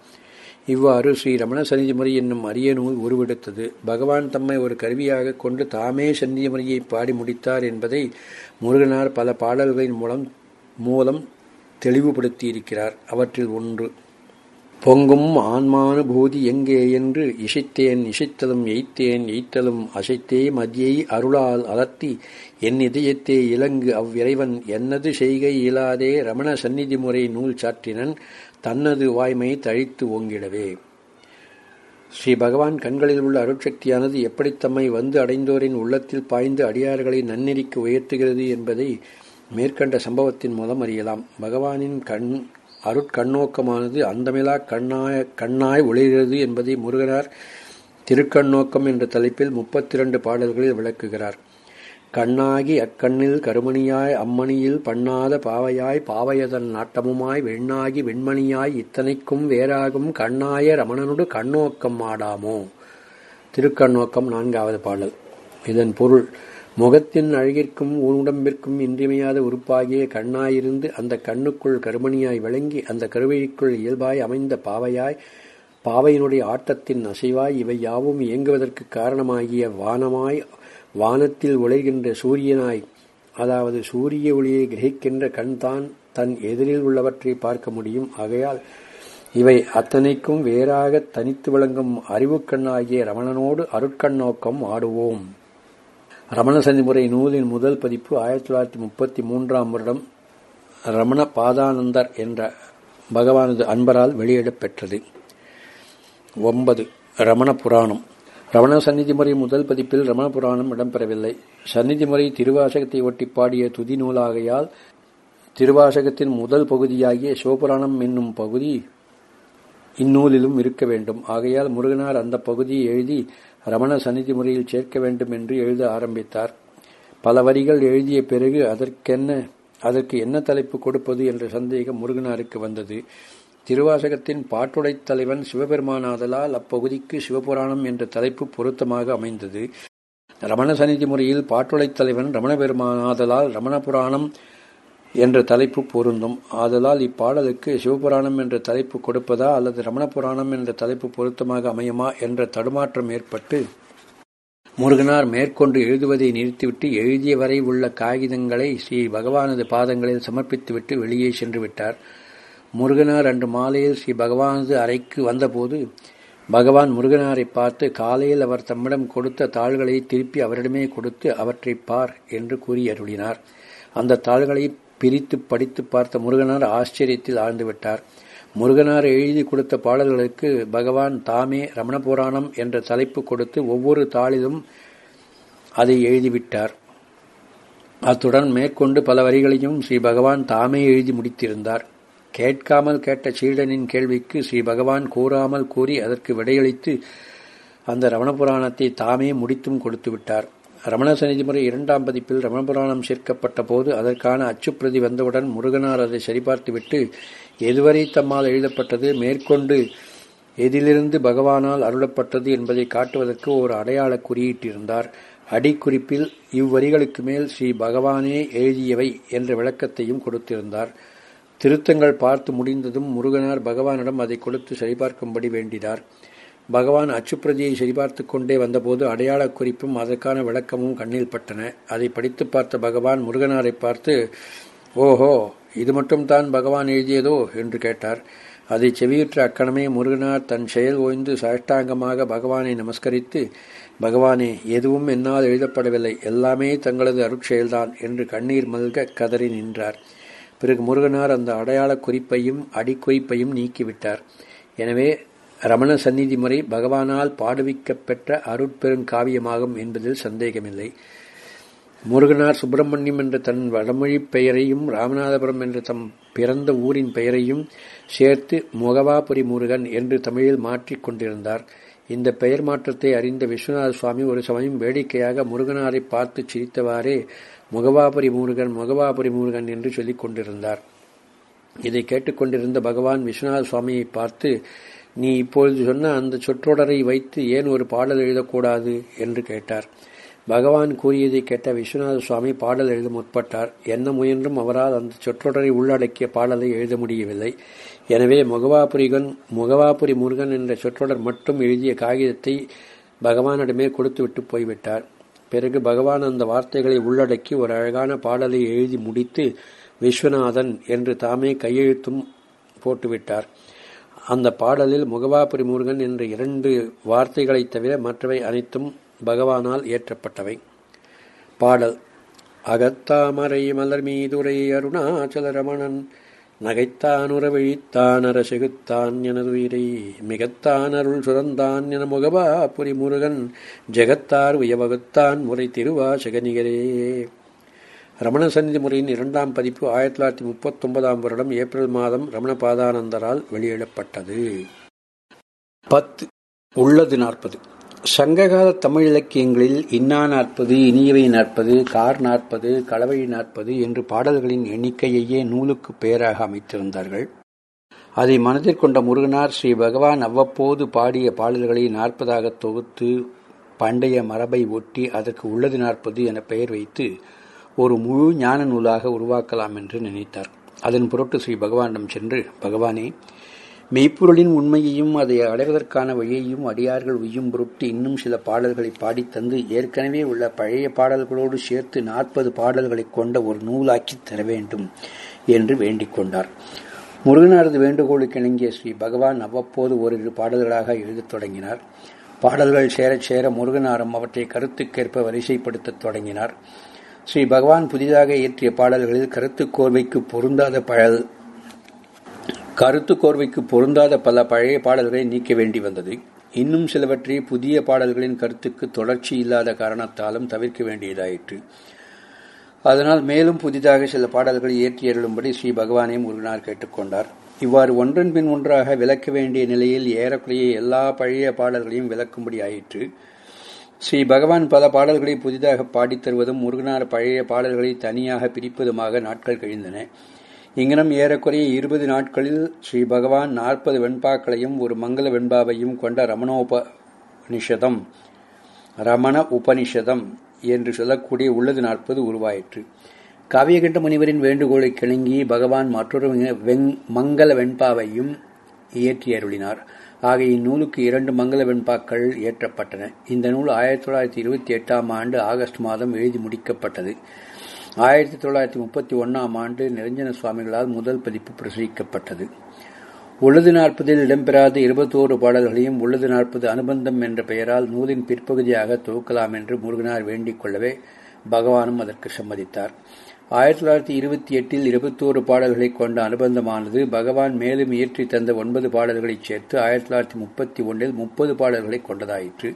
இவ்வாறு ஸ்ரீ ரமண சந்நிதிமுறை என்னும் அரிய நூல் உருவெடுத்தது. பகவான் தம்மை ஒரு கருவியாக கொண்டு தாமே சந்நிதிமுறையை பாடி முடித்தார் என்பதை முருகனார் பல பாடல்களின் மூலம் மூலம் தெளிவுபடுத்தியிருக்கிறார். அவற்றில் ஒன்று பொங்கும் ஆன்மானுபூதி எங்கே என்று இசைத்தேன் இசைத்தலும் எய்த்தேன் எய்த்ததும் அசைத்தே மதியை அருளால் அலர்த்தி என் இதயத்தே இலங்கு அவ்விறைவன் என்னது செய்கை இயலாதே ரமண சந்நிதி முறை நூல் சாற்றினன் தன்னது வாய்மை தழித்து ஓங்கிடவே. ஸ்ரீ பகவான் கண்களில் உள்ள அருட்சக்தியானது எப்படி தம்மை வந்து அடைந்தோரின் உள்ளத்தில் பாய்ந்து அடியார்களை நன்னெறிக்கு உயர்த்துகிறது என்பதை மேற்கண்ட சம்பவத்தின் மூலம் அறியலாம். பகவானின் கண் அருட்கண்ணோக்கமானது அந்தமிலா கண்ணாய கண்ணாய் ஒளிகிறது என்பதை முருகனார் திருக்கண்ணோக்கம் என்ற தலைப்பில் முப்பத்தி இரண்டு பாடல்களில் விளக்குகிறார். கண்ணாகி அக்கண்ணில் கருமணியாய் அம்மணியில் பண்ணாத பாவையாய் பாவையதன் நாட்டமுமாய் வெண்ணாகி வெண்மணியாய் இத்தனைக்கும் வேறாகும் கண்ணாய ரமணனுடு கண்ணோக்கம் ஆடாமோ? திருக்கண்ணோக்கம் நான்காவது பாடல். இதன் பொருள் முகத்தின் அழகிற்கும் உடம்பிற்கும் இன்றியமையாத உறுப்பாகிய கண்ணாயிருந்து அந்த கண்ணுக்குள் கருமணியாய் விளங்கி அந்த கருவழிக்குள் இயல்பாய் அமைந்த பாவையாய் பாவையினுடைய ஆட்டத்தின் அசைவாய் இவை யாவும் இயங்குவதற்கு காரணமாகிய வானமாய் வானத்தில் ஒளிர்கின்ற சூரியனாய் அதாவது சூரிய ஒளியை கிரகிக்கின்ற கண்தான் தன் எதிரில் உள்ளவற்றை பார்க்க முடியும். ஆகையால் இவை அத்தனைக்கும் வேறாக தனித்து விளங்கும் அறிவுக்கண்ணாகிய ரமணனோடு அருட்கண்ணோக்கம் ஆடுவோம். ரமண சந்திமுறை நூலின் முதல் பதிப்பு ஆயிரத்தி தொள்ளாயிரத்தி முப்பத்தி மூன்றாம் வருடம் ரமண பாதானந்தர் என்ற பகவானது அன்பரால் வெளியிடப்பெற்றது. ஒன்பது ரமண புராணம் ரமண சந்நிதி முறை முதல் பதிப்பில் ரமண புராணம் இடம்பெறவில்லை. சந்நிதி முறை திருவாசகத்தை ஒட்டி பாடிய துதி நூலாகையால் திருவாசகத்தின் முதல் பகுதியாகிய சிவபுராணம் என்னும் பகுதி இந்நூலிலும் இருக்க வேண்டும். ஆகையால் முருகனார் அந்த பகுதியை எழுதி ரமண சந்நிதி முறையில் சேர்க்க வேண்டும் என்று எழுத ஆரம்பித்தார். பல வரிகள் எழுதிய பிறகு அதற்கென்ன அதற்கு என்ன தலைப்பு கொடுப்பது என்ற சந்தேகம் முருகனாருக்கு வந்தது. திருவாசகத்தின் பாட்டுடைத் தலைவன் சிவபெருமானாதலால் அப்பகுதிக்கு சிவபுராணம் என்ற தலைப்பு பொருத்தமாக அமைந்தது. ரமண சந்நிதி முறையில் பாட்டுடைத் தலைவன் ரமண பெருமானாதலால் ரமண புராணம் என்ற தலைப்பு பொருந்தும். ஆதலால் இப்பாடலுக்கு சிவபுராணம் என்ற தலைப்பு கொடுப்பதா அல்லது ரமண புராணம் என்ற தலைப்பு பொருத்தமாக அமையுமா என்ற தடுமாற்றம் ஏற்பட்டு முருகனார் மேற்கொண்டு எழுதுவதை நிறுத்திவிட்டு எழுதிய வரை உள்ள காகிதங்களை ஸ்ரீ பகவானது பாதங்களில் சமர்ப்பித்துவிட்டு வெளியே சென்று விட்டார். முருகனார் அன்று மாலையில் ஸ்ரீ பகவானது அறைக்கு வந்தபோது பகவான் முருகனாரை பார்த்து காலையில் அவர் தம்மிடம் கொடுத்த தாள்களை திருப்பி அவரிடமே கொடுத்து அவற்றை பார் என்று கூறி அருளினார். அந்த தாள்களை பிரித்து படித்து பார்த்த முருகனார் ஆச்சரியத்தில் ஆழ்ந்துவிட்டார். முருகனார் எழுதி கொடுத்த பாடல்களுக்கு பகவான் தாமே ரமண புராணம் என்ற தலைப்பு கொடுத்து ஒவ்வொரு தாளிலும் அதை எழுதிவிட்டார். அத்துடன் மேற்கொண்டு பல வரிகளையும் ஸ்ரீ பகவான் தாமே எழுதி முடித்திருந்தார். கேட்காமல் கேட்ட சீடனின் கேள்விக்கு ஸ்ரீ பகவான் கூறாமல் கூறி அதற்கு விடையளித்து அந்த ரமணபுராணத்தை தாமே முடித்தும் கொடுத்து விட்டார் ரமண சந்நிதிமுறை இரண்டாம் பதிப்பில் ரமணபுராணம் சேர்க்கப்பட்ட போது அதற்கான அச்சுப்பிரதி வந்தவுடன் முருகனார் அதை சரிபார்த்துவிட்டு எதுவரை தம்மால் எழுதப்பட்டது? மேற்கொண்டு எதிலிருந்து பகவானால் அருளப்பட்டது? என்பதை காட்டுவதற்கு ஒரு அடையாள குறியீட்டிருந்தார். அடிக்குறிப்பில் இவ்வரிகளுக்கு மேல் ஸ்ரீ பகவானே எழுதியவை என்ற விளக்கத்தையும் கொடுத்திருந்தார். திருத்தங்கள் பார்த்து முடிந்ததும் முருகனார் பகவானிடம் அதை கொடுத்து சரிபார்க்கும்படி வேண்டினார். பகவான் அச்சுப்பிரதியை சரிபார்த்து கொண்டே வந்தபோது அடையாள குறிப்பும் அதற்கான விளக்கமும் கண்ணில் பட்டன. அதை படித்து பார்த்த பகவான் முருகனாரை பார்த்து ஓஹோ இது மட்டும்தான் பகவான் எழுதியதோ? என்று கேட்டார். அதை செவியுற்ற அக்கணமே முருகனார் தன் செயல் ஓய்ந்து சாஷ்டாங்கமாக பகவானை நமஸ்கரித்து பகவானே எதுவும் என்னால் எழுதப்படவில்லை. எல்லாமே தங்களது அருட்செயல்தான் என்று கண்ணீர் மல்க கதறி நின்றார். பிறகு முருகனார் அந்த அடையாள குறிப்பையும் அடிக்குறிப்பையும் நீக்கிவிட்டார். எனவே ரமண சந்நிதி முறை பகவானால் பாடுவிக்கப்பெற்ற அருட்பெருங்காவியமாகும் என்பதில் சந்தேகமில்லை. முருகனார் சுப்பிரமணியம் என்ற தன் வடமொழி பெயரையும் ராமநாதபுரம் என்ற தம் பிறந்த ஊரின் பெயரையும் சேர்த்து முகவாபுரி முருகன் என்று தமிழில் மாற்றிக் கொண்டிருந்தார். இந்த பெயர் மாற்றத்தை அறிந்த விஸ்வநாத சுவாமி ஒரு சமயம் வேடிக்கையாக முருகனாரை பார்த்து சிரித்தவாறே முகவாபுரி முருகன் முகவாபுரி முருகன் என்று சொல்லிக் கொண்டிருந்தார். இதை கேட்டுக்கொண்டிருந்த பகவான் விஸ்வநாத சுவாமியை பார்த்து நீ இப்பொழுது சொன்ன அந்த சொற்றொடரை வைத்து ஏன் ஒரு பாடல் எழுதக்கூடாது? என்று கேட்டார். பகவான் கூறியதை கேட்ட விஸ்வநாத சுவாமி பாடல் எழுத முற்பட்டார். என்ன முயன்றும் அவரால் அந்த சொற்றொடரை உள்ளடக்கிய பாடலை எழுத முடியவில்லை. எனவே முகவாபுரிகன் முகவாபுரி முருகன் என்ற சொற்றொடர் மட்டும் எழுதிய காகிதத்தை பகவானிடமே கொடுத்துவிட்டு போய்விட்டார். பிறகு பகவான் அந்த வார்த்தைகளை உள்ளடக்கி ஒரு அழகான பாடலை எழுதி முடித்து விஸ்வநாதன் என்று தாமே கையெழுத்தும் போட்டுவிட்டார். அந்த பாடலில் முகவாபுரி முருகன் என்ற இரண்டு வார்த்தைகளைத் தவிர மற்றவை அனைத்தும் பகவானால் இயற்றப்பட்டவை பாடல் அகத்தாமரை மலர் மீதுரை அருணாச்சல ரமணன் நகைத்தான் அரசெகுத்தான் எனது உயிரை மிகத்தான் அருள் சுரந்தான் என முகவாபுரி முருகன் ஜெகத்தார் உயவகுத்தான் முறை திருவாசகனிகரே. ரமண சந்நிதி முறையின் இரண்டாம் பதிப்பு ஆயிரத்தி தொள்ளாயிரத்தி முப்பத்தொன்பதாம் வருடம் ஏப்ரல் மாதம் ரமண பாதானந்தரால் வெளியிடப்பட்டது. பத்து உள்ளது நாற்பது. சங்ககால தமிழ் இலக்கியங்களில் இன்னா நாற்பது இனியவை நாற்பது கார் நாற்பது கலவை நாற்பது என்று பாடல்களின் எண்ணிக்கையையே நூலுக்கு பெயராக அமைத்திருந்தார்கள். அதை மனதில் கொண்ட முருகனார் ஸ்ரீ பகவான் அவ்வப்போது பாடிய பாடல்களை நாற்பதாக தொகுத்து பண்டைய மரபை ஒட்டி அதற்கு உள்ளது நாற்பது என பெயர் வைத்து ஒரு முழு ஞான நூலாக உருவாக்கலாம் என்று நினைத்தார். அதன் பொருட்டு ஸ்ரீ பகவானிடம் சென்று பகவானே மெய்ப்பொருளின் உண்மையையும் அதை அடைவதற்கான வழியையும் அடியார்கள் உய்யும் பொருட்டு இன்னும் சில பாடல்களை பாடித்தந்து ஏற்கனவே உள்ள பழைய பாடல்களோடு சேர்த்து நாற்பது பாடல்களை கொண்ட ஒரு நூலாக்கி தர வேண்டும் என்று வேண்டிக் கொண்டார். முருகனாரது வேண்டுகோளுக்கு இணங்கிய ஸ்ரீ பகவான் அவ்வப்போது ஓரிரு பாடல்களாக எழுதத் தொடங்கினார். பாடல்கள் சேரச் சேர முருகனாரம் அவற்றை கருத்துக்கேற்ப வரிசைப்படுத்தத் தொடங்கினார். ஸ்ரீ பகவான் புதிதாக இயற்றிய பாடல்களில் கருத்து கோர்வைக்கு பொருந்தாத பழ கருத்து கோர்வைக்கு பொருந்தாத பல பழைய பாடல்களை நீக்க வேண்டி வந்தது. இன்னும் சிலவற்றை புதிய பாடல்களின் கருத்துக்கு தொடர்ச்சி இல்லாத காரணத்தாலும் தவிர்க்க வேண்டியதாயிற்று. அதனால் மேலும் புதிதாக சில பாடல்களை இயற்றி அருளும்படி ஸ்ரீ பகவானையும் முருகனார் கேட்டுக்கொண்டார். இவ்வாறு ஒன்றன் பின் ஒன்றாக விளக்க வேண்டிய நிலையில் ஏறக்குறைய எல்லா பழைய பாடல்களையும் விளக்கும்படி ஆயிற்று. ஸ்ரீ பகவான் பல பாடல்களை புதிதாக பாடித் தருவதும் முருகனார் பழைய பாடல்களை தனியாக பிரிப்பதுமாக நாட்கள் கழிந்தன. இங்கனம் ஏறக்குறைய இருபது நாட்களில் ஸ்ரீ பகவான் நாற்பது வெண்பாக்களையும் ஒரு மங்கள வெண்பாவையும் கொண்ட ரமணோபனிஷதம் ரமண உபனிஷதம் என்று சொல்லக்கூடிய உள்ளது நாற்பது உருவாயிற்று. காவியகண்ட முனிவரின் வேண்டுகோளை கிணங்கி பகவான் மற்றொரு வெங் மங்கள வெண்பாவையும் இயற்றி அருளினார். ஆக இந்நூலுக்கு இரண்டு மங்கள வெண்பாக்கள் இயற்றப்பட்டன இந்த நூல் ஆயிரத்தி தொள்ளாயிரத்தி இருபத்தி எட்டாம் ஆண்டு ஆகஸ்ட் மாதம் எழுதி முடிக்கப்பட்டது. ஆயிரத்தி தொள்ளாயிரத்தி முப்பத்தி ஒன்னாம் ஆண்டு நிரஞ்சன சுவாமிகளால் முதல் பதிப்பு பிரசுரிக்கப்பட்டது. உள்ளது நாற்பதில் இடம்பெறாத இருபத்தோரு பாடல்களையும் உள்ளது நாற்பது அனுபந்தம் என்ற பெயரால் நூலின் பிற்பகுதியாக துவக்கலாம் என்று முருகனார் வேண்டிக் கொள்ளவே பகவானும் அதற்கு சம்மதித்தார். ஆயிரத்தி தொள்ளாயிரத்தி இருபத்தி எட்டில் இருபத்தோரு பாடல்களை கொண்ட அனுபந்தமானது பகவான் மேலும் இயற்றி தந்த ஒன்பது பாடல்களைச் சேர்த்து ஆயிரத்தி தொள்ளாயிரத்தி முப்பத்தி ஒன்றில் முப்பது பாடல்களை கொண்டதாயிற்று.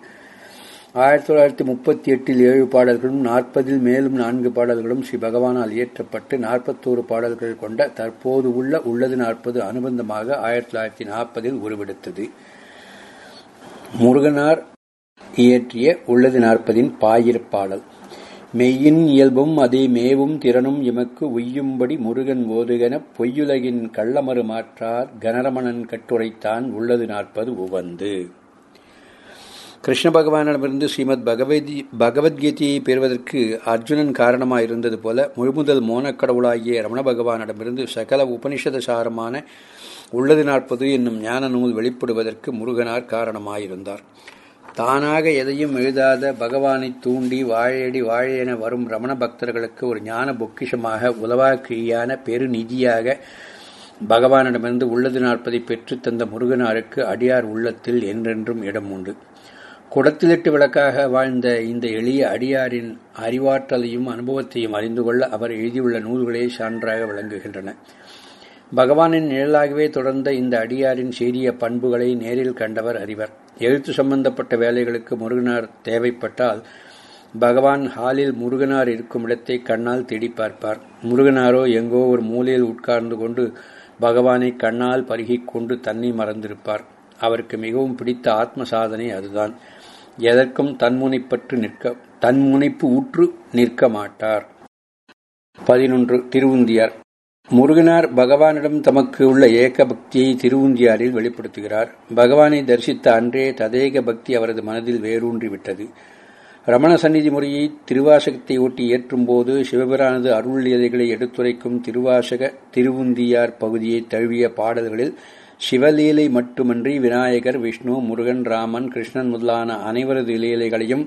ஆயிரத்தி தொள்ளாயிரத்தி முப்பத்தி எட்டில் ஏழு பாடல்களும் நாற்பதில் மேலும் நான்கு பாடல்களும் ஸ்ரீ பகவானால் இயற்றப்பட்டு நாற்பத்தோரு பாடல்கள் கொண்ட தற்போது உள்ள உள்ளது நாற்பது அனுபந்தமாக ஆயிரத்தி தொள்ளாயிரத்தி நாற்பதில் உருவெடுத்தது. முருகனார் இயற்றிய உள்ளது நாற்பதின் பாயிரப்பாடல் மெய்யின் இயல்பும் அதே மேவும் திறனும் எமக்கு உய்யும்படி முருகன் ஓதுகெனப் பொய்யுலகின் கள்ளமறு மாற்றார் கனரமணன் கட்டுரைத்தான் உள்ளது நாற்பது உவந்து. கிருஷ்ண பகவானிடமிருந்து ஸ்ரீமத் பகவதி பகவத்கீதையை பெறுவதற்கு அர்ஜுனன் காரணமாக இருந்தது போல முழுமுதல் மோனக்கடவுளாகிய ரமண பகவானிடமிருந்து சகல உபனிஷத சாரமான உள்ளது நாற்பது என்னும் ஞான நூல் வெளிப்படுவதற்கு முருகனார் காரணமாயிருந்தார். தானாக எதையும் எழுதாத பகவானை தூண்டி வாழையடி வாழையென வரும் ரமண பக்தர்களுக்கு ஒரு ஞான பொக்கிஷமாக உலவாக்கியான பெருநிதியாக பகவானிடமிருந்து உள்ளது நாற்பதை பெற்று தந்த முருகனாருக்கு அடியார் உள்ளத்தில் என்றென்றும் இடம் உண்டு. குடத்திலிட்டு விளக்காக வாழ்ந்த இந்த எளிய அடியாரின் அறிவாற்றலையும் அனுபவத்தையும் அறிந்து கொள்ள அவர் எழுதியுள்ள நூல்களே சான்றாக விளங்குகின்றன. பகவானின் நிழலாகவே தொடர்ந்த இந்த அடியாரின் சீரிய பண்புகளை நேரில் கண்டவர் அறிவர். எழுத்து சம்பந்தப்பட்ட வேலைகளுக்கு முருகனார் தேவைப்பட்டால் பகவான் ஹாலில் முருகனார் இருக்கும் இடத்தை கண்ணால் தேடி பார்ப்பார். முருகனாரோ எங்கோ ஒரு மூலையில் உட்கார்ந்து கொண்டு பகவானை கண்ணால் பருகிக் கொண்டு தன்னை மறந்திருப்பார். அவருக்கு மிகவும் பிடித்த ஆத்ம சாதனை அதுதான். எதற்கும் தன்முனைப்பற்று நிற்க தன்முனைப்பு ஊற்று நிற்க மாட்டார். பதினொன்று திருவுந்தியார். முருகனார் பகவானிடம் தமக்கு உள்ள ஏக பக்தியை திருவுந்தியாரில் வெளிப்படுத்துகிறார். பகவானை தரிசித்த அன்றே ததேக பக்தி அவரது மனதில் வேரூன்றிவிட்டது. ரமண சந்நிதி முறையை திருவாசகத்தை ஒட்டி ஏற்றும்போது சிவபிரானது அருள் லீலைகளை எடுத்துரைக்கும் திருவாசக திருவுந்தியார் பகுதியை தழுவிய பாடல்களில் சிவலீலை மட்டுமன்றி விநாயகர் விஷ்ணு முருகன் ராமன் கிருஷ்ணன் முதலான அனைவரது லீலைகளையும்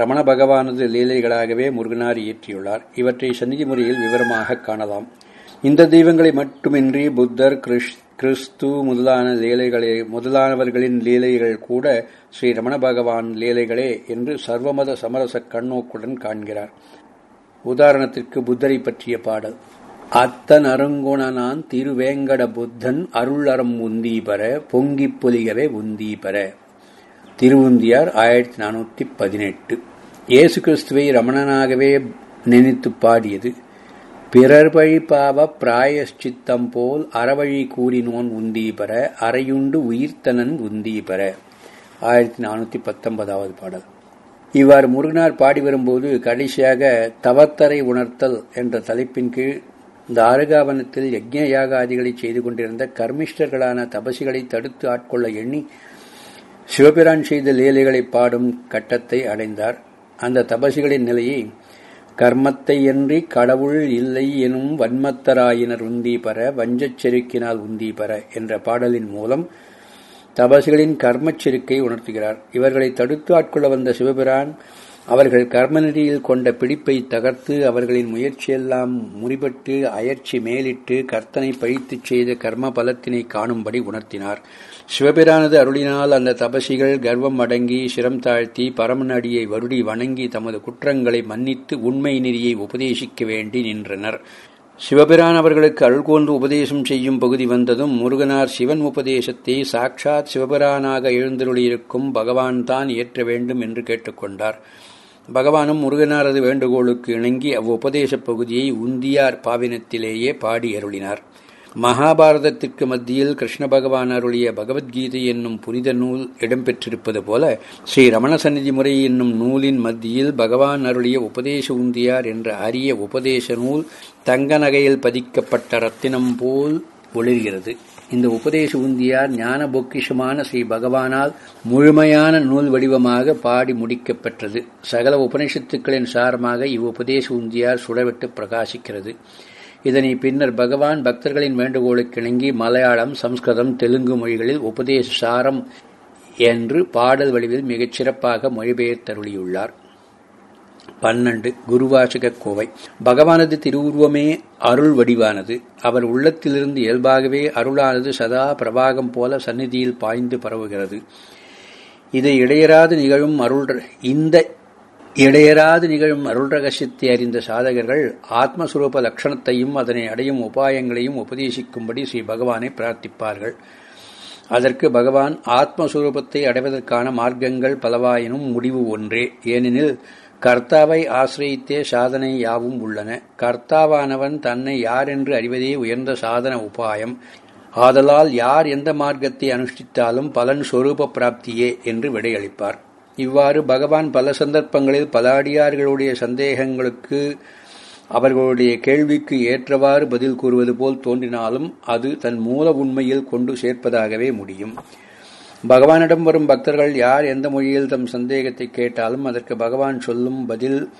ரமண பகவானது லீலைகளாகவே முருகனார் இயற்றியுள்ளார். இவற்றை சந்நிதி முறையில் விவரமாக காணலாம். இந்த தெய்வங்களை மட்டுமின்றி புத்தர் கிறிஸ்து முதலான லீலைகளே முதலானவர்களின் லீலைகள் கூட ஸ்ரீ ரமண பகவான் லீலைகளே என்று சர்வமத சமரச கண்ணோக்குடன் காண்கிறார். உதாரணத்திற்கு புத்தரை பற்றிய பாடல். அத்தன் அருங்குணனான் திருவேங்கட புத்தன் அருளறம் உந்தீபர பொங்கி பொலிகவே உந்தீபர திருவுந்தியார் ஆயிரத்தி நானூற்றி பதினெட்டு. இயேசு கிறிஸ்துவை ரமணனாகவே நினைத்து பாடியது பிறர்வழி பாவப் பாவ பிராயஷ்சித்தம் போல் அறவழி கூறினோன் உந்தீபர அறையுண்டு உயிர்த்தனன் உந்தீபர. ஆயிரத்தி நானூற்றி பத்தொன்பதாவது பாடல். இவ்வாறு முருகனார் பாடி வரும்போது கடைசியாக தவத்தரை உணர்த்தல் என்ற தலைப்பின் கீழ் இந்த ஆருகாவனத்தில் யஜ்ஞ யாகாதிகளை செய்து கொண்டிருந்த கர்மிஷ்டர்களான தபசிகளை தடுத்து ஆட்கொள்ள எண்ணி சிவபிரான் செய்த லீலைகளை பாடும் கட்டத்தை அடைந்தார். அந்த தபசிகளின் நிலையை கர்மத்தையன்றி கடவுள் இல்லை எனும் வன்மத்தராயினர் உந்தி பெற வஞ்சச் செருக்கினால் உந்தி பெற என்ற பாடலின் மூலம் தபசிகளின் கர்மச் செருக்கை உணர்த்துகிறார். இவர்களை தடுத்து ஆட்கொள்ள வந்த சிவபிரான் அவர்கள் கர்மநெறியில் கொண்ட பிடிப்பை தகர்த்து அவர்களின் முயற்சியெல்லாம் முறிபட்டு அயற்சி மேலிட்டு கர்த்தனை பழித்துச் செய்த கர்ம பலத்தினை காணும்படி உணர்த்தினார். சிவபிரானது அருளினால் அந்த தபசிகள் கர்வம் அடங்கி சிரம் தாழ்த்தி பரமநடியை வருடி வணங்கி தமது குற்றங்களை மன்னித்து உண்மை நெறியை உபதேசிக்க வேண்டி நின்றனர். சிவபிரான் அவர்களுக்கு அருள்கோன்று உபதேசம் செய்யும் பகுதி வந்ததும் முருகனார் சிவன் உபதேசத்தை சாட்சாத் சிவபிரானாக எழுந்தருளியிருக்கும் பகவான் தான் இயற்ற வேண்டும் என்று கேட்டுக்கொண்டார். பகவானும் முருகனாரது வேண்டுகோளுக்கு இணங்கி அவ்வுபதேசப் பகுதியை உந்தியார் பாவினத்திலேயே பாடி அருளினார். மகாபாரதத்திற்கு மத்தியில் கிருஷ்ண பகவான் அருளிய பகவத்கீதை என்னும் புனித நூல் இடம்பெற்றிருப்பது போல ஸ்ரீ ரமண சந்நிதி முறை என்னும் நூலின் மத்தியில் பகவான் அருளிய உபதேச உந்தியார் என்ற அரிய உபதேச நூல் தங்க நகையில் பதிக்கப்பட்ட ரத்தினம் போல் ஒளிர்கிறது. இந்த உபதேச உந்தியார் ஞான பொக்கிஷமான ஸ்ரீ பகவானால் முழுமையான நூல் வடிவமாக பாடி முடிக்கப்பெற்றது. சகல உபனிஷத்துக்களின் சாரமாக இவ்வுபதேச உந்தியார் சுடவிட்டு பிரகாசிக்கிறது. இதனை பின்னர் பகவான் பக்தர்களின் வேண்டுகோளுக்கிணங்கி மலையாளம் சம்ஸ்கிருதம் தெலுங்கு மொழிகளில் உபதேச சாரம் என்று பாடல் வடிவில் மிகச் சிறப்பாக மொழிபெயர்த்தருளியுள்ளார். பன்னெண்டு குருவாசக கோவை. பகவானது திருவுருவமே அருள் வடிவானது. அவர் உள்ளத்திலிருந்து இயல்பாகவே அருளானது சதா பிரபாகம் போல சந்நிதியில் பாய்ந்து பரவுகிறது. இதை இடையராது நிகழும் அருள் இந்த இடையராது நிகழும் அருள் ரகசியத்தை அறிந்த சாதகர்கள் ஆத்மஸ்வரூப லட்சணத்தையும் அதனை அடையும் உபாயங்களையும் உபதேசிக்கும்படி ஸ்ரீ பகவானை பிரார்த்திப்பார்கள். அதற்கு பகவான் ஆத்மஸ்வரூபத்தை அடைவதற்கான மார்க்கங்கள் பலவாயினும் முடிவு ஒன்றே. ஏனெனில் கர்த்தாவை ஆசிரியத்தே சாதனை யாவும் உள்ளன. கர்த்தாவானவன் தன்னை யார் என்று அறிவதே உயர்ந்த சாதன உபாயம். ஆதலால் யார் எந்த மார்க்கத்தை அனுஷ்டித்தாலும் பலன் சொரூப பிராப்தியே என்று விடையளிப்பார். இவ்வாறு பகவான் பல சந்தர்ப்பங்களில் பல அடியார்களுடைய சந்தேகங்களுக்கு அவர்களுடைய கேள்விக்கு ஏற்றவாறு பதில் கூறுவது போல் தோன்றினாலும் அது தன் மூல உண்மையில் கொண்டு சேர்ப்பதாகவே முடியும். பகவானிடம் வரும் பக்தர்கள் யார் எந்த மொழியில் தம் சந்தேகத்தை கேட்டாலும் அதற்கு பகவான் சொல்லும் பதில்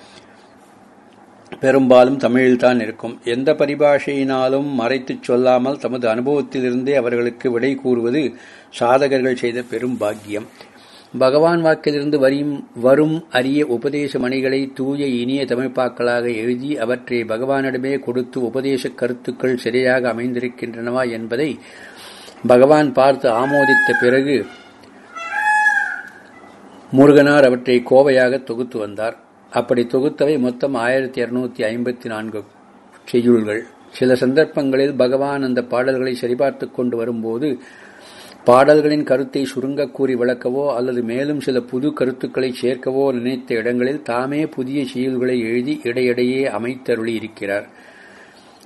பெரும்பாலும் தமிழில்தான் இருக்கும். எந்த பரிபாஷையினாலும் மறைத்துச் சொல்லாமல் தமது அனுபவத்திலிருந்தே அவர்களுக்கு விடை கூறுவது சாதகர்கள் செய்த பெரும் பாக்கியம். பகவான் வாக்கிலிருந்து வரும் வரும் அரிய உபதேச மணிகளை தூய இனிய தமிழ்ப்பாக்களாக எழுதி அவற்றை பகவானிடமே கொடுத்து உபதேச கருத்துக்கள் சரியாக அமைந்திருக்கின்றனவா என்பதை பகவான் பார்த்து ஆமோதித்த பிறகு முருகனார் அவற்றை கோவையாக தொகுத்து வந்தார். அப்படி தொகுத்தவை மொத்தம் ஆயிரத்தி இருநூத்தி ஐம்பத்தி நான்கு செய்யுள்கள். சில சந்தர்ப்பங்களில் பகவான் அந்த பாடல்களை சரிபார்த்து கொண்டு வரும்போது பாடல்களின் கருத்தை சுருங்க கூறி விளக்கவோ அல்லது மேலும் சில புது கருத்துக்களை சேர்க்கவோ நினைத்த இடங்களில் தாமே புதிய செயல்களை எழுதி இடையிடையே அமைத்தருளி இருக்கிறார்.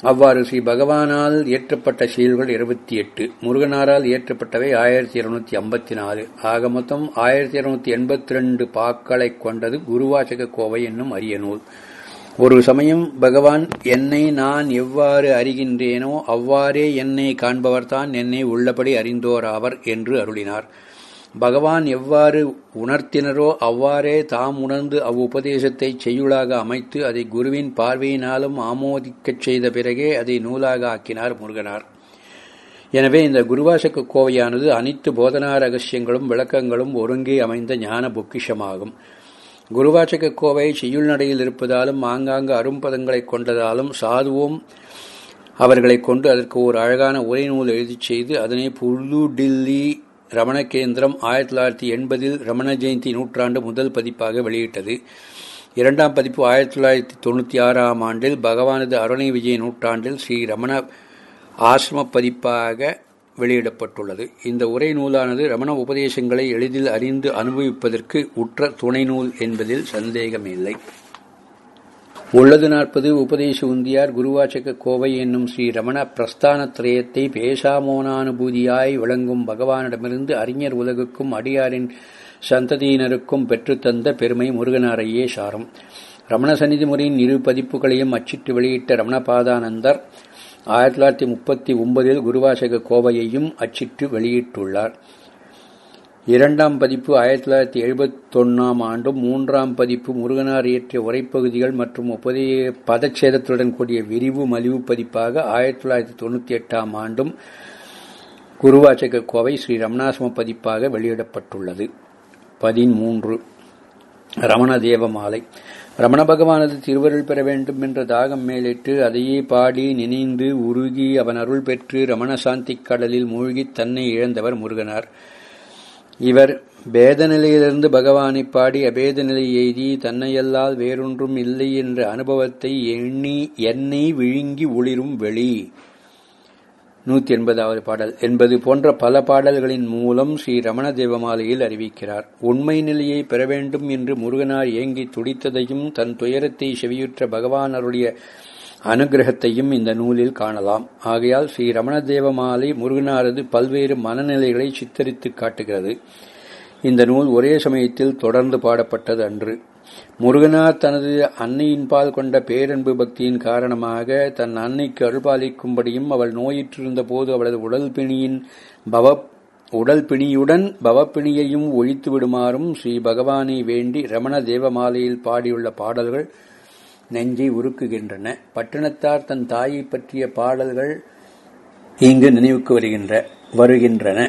அவ்வாறு ஸ்ரீ பகவானால் இயற்றப்பட்ட செயல்கள் இருபத்தி எட்டு முருகனாரால் இயற்றப்பட்டவை ஆயிரத்தி இருநூத்தி ஐம்பத்தி நாலு. ஆக மொத்தம் ஆயிரத்தி இருநூத்தி எண்பத்தி ரெண்டு பாக்களை கொண்டது குருவாசக கோவை என்னும் அரிய நூல். ஒரு சமயம் பகவான் என்னை நான் எவ்வாறு அறிகின்றேனோ அவ்வாறே என்னை காண்பவர்தான் என்னை உள்ளபடி அறிந்தோராவர் என்று அருளினார். பகவான் எவ்வாறு உணர்த்தினரோ அவ்வாறே தாம் உணர்ந்து அவ்வுபதேசத்தை செய்யுளாக அமைத்து அதை குருவின் பார்வையினாலும் ஆமோதிக்கச் செய்த பிறகே அதை நூலாக ஆக்கினார் முருகனார். எனவே இந்த குருவாசக கோவையானது அனைத்து போதனா ரகசியங்களும் விளக்கங்களும் ஒருங்கே அமைந்த ஞான பொக்கிஷமாகும். குருவாச்சக கோவை செய்யுள் நடையில் இருப்பதாலும் ஆங்காங்கு அரும்பதங்களைக் கொண்டதாலும் சாதுவும் அவர்களை கொண்டு அதற்கு ஒரு அழகான உரை நூல் எழுதிச் செய்து அதனை புது டில்லி ரமண கேந்திரம் ஆயிரத்தி தொள்ளாயிரத்தி எண்பதில் ரமண ஜெயந்தி நூற்றாண்டு முதல் பதிப்பாக வெளியிட்டது. இரண்டாம் பதிப்பு ஆயிரத்தி தொள்ளாயிரத்தி தொண்ணூற்றி ஆறாம் ஆண்டில் பகவானது அருணை விஜய நூற்றாண்டில் ஸ்ரீ ரமண ஆசிரம பதிப்பாக வெளியிடப்பட்டுள்ளது. இந்த உரை நூலானது ரமண உபதேசங்களை எளிதில் அறிந்து அனுபவிப்பதற்கு உற்ற துணை நூல் என்பதில் சந்தேகமில்லை. உள்ளது நாற்பது உபதேச உந்தியார் குருவாச்சக கோவை என்னும் ஸ்ரீ ரமண பிரஸ்தான திரயத்தை பேசாமோனானுபூதியாய் விளங்கும் பகவானிடமிருந்து அறிஞர் உலகுக்கும் அடியாரின் சந்ததியினருக்கும் பெற்றுத்தந்த பெருமை முருகனாரையே சாரும். ரமண சந்நிதி முறையின் இரு பதிப்புகளையும் அச்சிட்டு வெளியிட்ட ரமணபாதானந்தர் ஆயிரத்தி தொள்ளாயிரத்தி முப்பத்தி ஒன்பதில் குருவாசக கோவையையும் அச்சிட்டு வெளியிட்டுள்ளார். இரண்டாம் பதிப்பு ஆயிரத்தி தொள்ளாயிரத்தி எழுபத்தொன்னாம் ஆண்டும் மூன்றாம் பதிப்பு முருகனார் இயற்றிய உரைப்பகுதிகள் மற்றும் உபதே பதச்சேதத்துடன் கூடிய விரிவு மலிவு பதிப்பாக ஆயிரத்தி தொள்ளாயிரத்தி தொண்ணூற்றி எட்டாம் ஆண்டும் குருவாச்சக கோவை ஸ்ரீ ரமணாசிரம பதிப்பாக வெளியிடப்பட்டுள்ளது. பதிமூன்று ரமண தேவமாலை. ரமண பகவானது திருவருள் பெற வேண்டும் என்ற தாகம் மேலிட்டு அதையே பாடி நினைந்து உருகி அவன் அருள் பெற்று ரமண சாந்தி கடலில் மூழ்கி தன்னை இழந்தவர் முருகனார். இவர் பேத நிலையிலிருந்து பகவானை பாடி அபேத நிலை எய்தி தன்னையல்லால் வேறொன்றும் இல்லை என்ற அனுபவத்தை எண்ணி என்னை விழுங்கி ஒளிரும் வெளி. நூத்தி எண்பதாவது பாடல். என்பது போன்ற பல பாடல்களின் மூலம் ஸ்ரீ ரமண தேவமாலையில் அறிவிக்கிறார். உண்மை நிலையை பெற வேண்டும் என்று முருகனார் ஏங்கி துடித்ததையும் தன் துயரத்தை செவியுற்ற பகவான் அருடைய அனுகிரகத்தையும் இந்த நூலில் காணலாம். ஆகையால் ஸ்ரீ ரமண தேவமாலை முருகனாரது பல்வேறு மனநிலைகளை சித்தரித்து காட்டுகிறது. இந்த நூல் ஒரே சமயத்தில் தொடர்ந்து பாடப்பட்டது அன்று. முருகனார் தனது அன்னையின்பால் கொண்ட பேரன்பு பக்தியின் காரணமாக தன் அன்னைக்கு அருள்பாலிக்கும்படியும் அவள் நோயிற்றிருந்த போது அவளது உடல் பிணியின் பவ உடல் பிணியுடன் பவப்பிணியையும் ஒழித்து விடுமாறும் ஸ்ரீ பகவானை வேண்டி ரமண தேவமாலையில் பாடியுள்ள பாடல்கள் நெஞ்சை உருக்குகின்றன. பட்டணத்தார் தன் தாயை பற்றிய பாடல்கள் இங்கு நினைவுக்கு வருகின்ற வருகின்றன.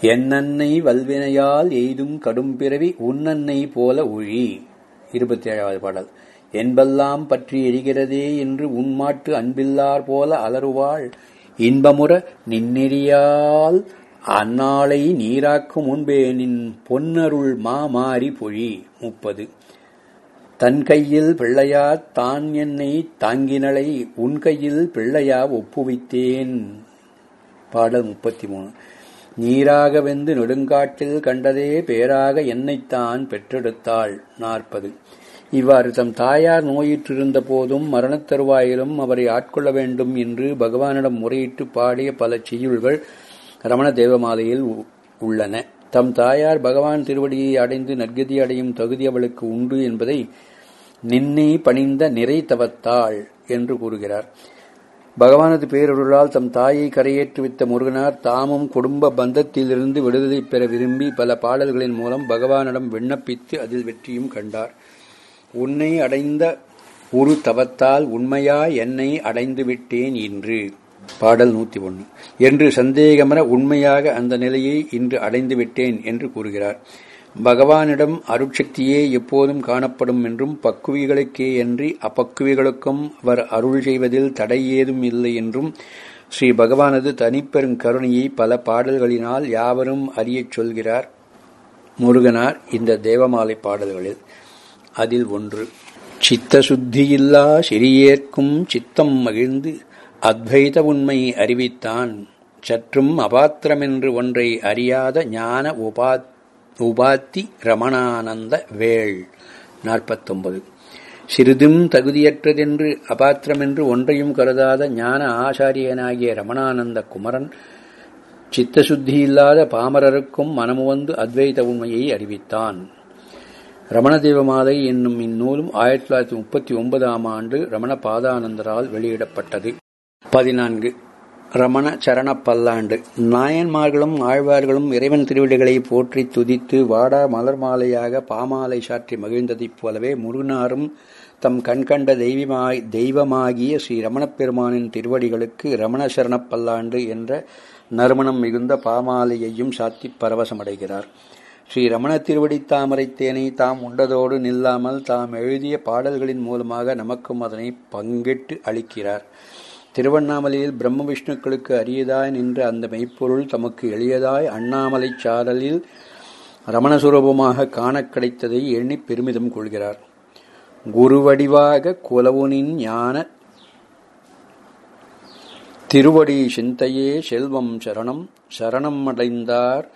என்னன்னை வல்வினையால் எய்தும் கடும் பிறவி உன்னன்னை போல ஒழி இருபத்தி ஏழாவது பாடல். என்பெல்லாம் பற்றி எரிகிறதே என்று உன்மாட்டு அன்பில்லார் போல அலறுவாள். இன்பமுற நின்னெறியால் அந்நாளை நீராக்கும் முன்பே நின் பொன்னருள் மாமாரி பொழி. முப்பது. தன் கையில் பிள்ளையா தான் என்னை தாங்கினளை உன் கையில் பிள்ளையா ஒப்புவித்தேன். பாடல் முப்பத்தி மூணு நீராக வெந்து நெடுங்காட்டில் கண்டதே பேராக என்னைத்தான் பெற்றெடுத்தாள். நாற்பது. இவ்வாறு தம் தாயார் நோயிற்றிருந்த போதும் மரணத் தருவாயிலும் அவரை ஆட்கொள்ள வேண்டும் என்று பகவானிடம் முறையிட்டு பாடிய பல செய்யுள்கள் ரமண தேவமாலையில் உள்ளன. தம் தாயார் பகவான் திருவடியை அடைந்து நற்கதி அடையும் தகுதி அவளுக்கு உண்டு என்பதை நின்னை பணிந்த நிறை தவத்தாள் என்று கூறுகிறார். பகவானது பேரொருளால் தம் தாயை கரையேற்றுவித்த முருகனார் தாமும் குடும்ப பந்தத்திலிருந்து விடுதலை பெற விரும்பி பல பாடல்களின் மூலம் பகவானிடம் விண்ணப்பித்து அதில் வெற்றியும் கண்டார். உன்னை அடைந்த ஒரு தவத்தால் உண்மையா என்னை அடைந்து விட்டேன் இன்று. பாடல் நூத்தி ஒன்று என்று சந்தேகமர உண்மையாக அந்த நிலையை இன்று அடைந்து விட்டேன் என்று கூறுகிறார். பகவானிடம் அருட்சக்தியே எப்போதும் காணப்படும் என்றும் பக்குவிகளுக்கே அன்றி அப்பக்குவிகளுக்கும் அவர் அருள் செய்வதில் தடை ஏதும் இல்லை என்றும் ஸ்ரீ பகவானது தனிப்பெரும் கருணையை பல பாடல்களினால் யாவரும் அறியச் சொல்கிறார். முருகனார் இந்த தேவமாலை பாடல்களில் அதில் ஒன்று. சித்த சுத்தியில்லா சிறியேற்கும் சித்தம் மகிழ்ந்து அத்வைத உண்மை அறிவித்தான். சற்றும் அபாத்திரமென்று ஒன்றை அறியாத ஞான உபா உபாத்தி ரமணானந்த வேள். நாற்பத்தொன்பது. சிறிதும் தகுதியற்றதென்று அபாத்திரமென்று ஒன்றையும் கருதாத ஞான ஆசாரியனாகிய ரமணானந்த குமரன் சித்தசுத்தியில்லாத பாமரருக்கும் மனமுவந்து அத்வைத உண்மையை அறிவித்தான். ரமணதேவமாலை என்னும் இந்நூலும் ஆயிரத்தி தொள்ளாயிரத்தி முப்பத்தி ஒன்பதாம் ஆண்டு ரமண பாதானந்தரால் வெளியிடப்பட்டது. பதினான்கு. ரமண சரண பல்லாண்டு. நாயன்மார்களும் ஆழ்வார்களும் இறைவன் திருவிடைகளை போற்றி துதித்து வாடா மலர் மாலையாக பாமாலை சாற்றி மகிழ்ந்ததைப் போலவே முருகனாரும் தம் கண்கண்ட தெய்வமாய் தெய்வமாகிய ஸ்ரீ ரமணப் பெருமானின் திருவடிகளுக்கு ரமண சரணப் பல்லாண்டு என்ற நறுமணம் மிகுந்த பாமாலையையும் சாத்தி பரவசமடைகிறார். ஸ்ரீ ரமண திருவடி தாமரை தேனை தாம் உண்டதோடு நில்லாமல் தாம் எழுதிய பாடல்களின் மூலமாக நமக்கும் அதனை பங்கிட்டு அளிக்கிறார். திருவண்ணாமலையில் பிரம்ம விஷ்ணுக்களுக்கு அரியதாய் நின்ற அந்த மெய்ப்பொருள் தமக்கு எளியதாய் அண்ணாமலை சாரலில் ரமணசுரூபமாக காண கிடைத்ததை எண்ணி பெருமிதம் கொள்கிறார். குருவடிவாக குலவுனின் ஞான திருவடி சிந்தையே செல்வம் சரணம் சரணம் அடைந்தார்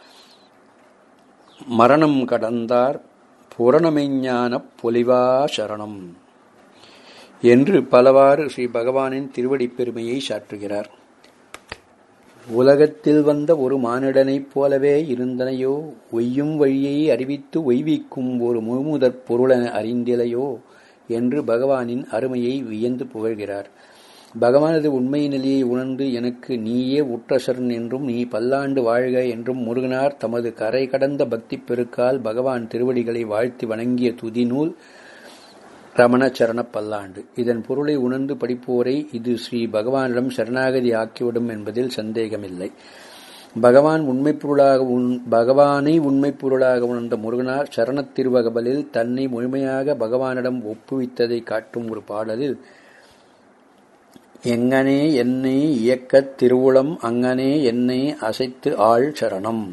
மரணம் கடந்தார் புரணமெஞ்ஞான பொலிவா சரணம் என்று பலவாறு ஸ்ரீ பகவானின் திருவடி பெருமையை சாற்றுகிறார். உலகத்தில் வந்த ஒரு மானிடனைப் போலவே இருந்தனையோ ஒய்யும் வழியை அறிவித்து ஒய்விக்கும் ஒரு முழுமுதற் பொருளென அறிந்திலையோ என்று பகவானின் அருமையை வியந்து புகழ்கிறார். பகவானது உண்மை நிலையை உணர்ந்து எனக்கு நீயே உற்றசரன் என்றும் நீ பல்லாண்டு வாழ்க என்றும் முருகனார் தமது கரை கடந்த பக்தி பெருக்கால் பகவான் திருவடிகளை வாழ்த்தி வணங்கிய துதிநூல் ரமண சரண பல்லாண்டு. இதன் பொருளை உணர்ந்து படிப்போரை இது ஸ்ரீ பகவானிடம் சரணாகதி ஆக்கிவிடும் என்பதில் சந்தேகமில்லை. பகவான் உண்மை பொருளாக பகவானை உண்மை பொருளாக உணர்ந்த முருகனார் சரணத் திருவகபலில் தன்னை முழுமையாக பகவானிடம் ஒப்புவித்ததை காட்டும் ஒரு பாடலில் எங்கனே என்னை இயக்கத் திருவுளம் அங்கனே என்னை அசைத்து ஆள் சரணம்.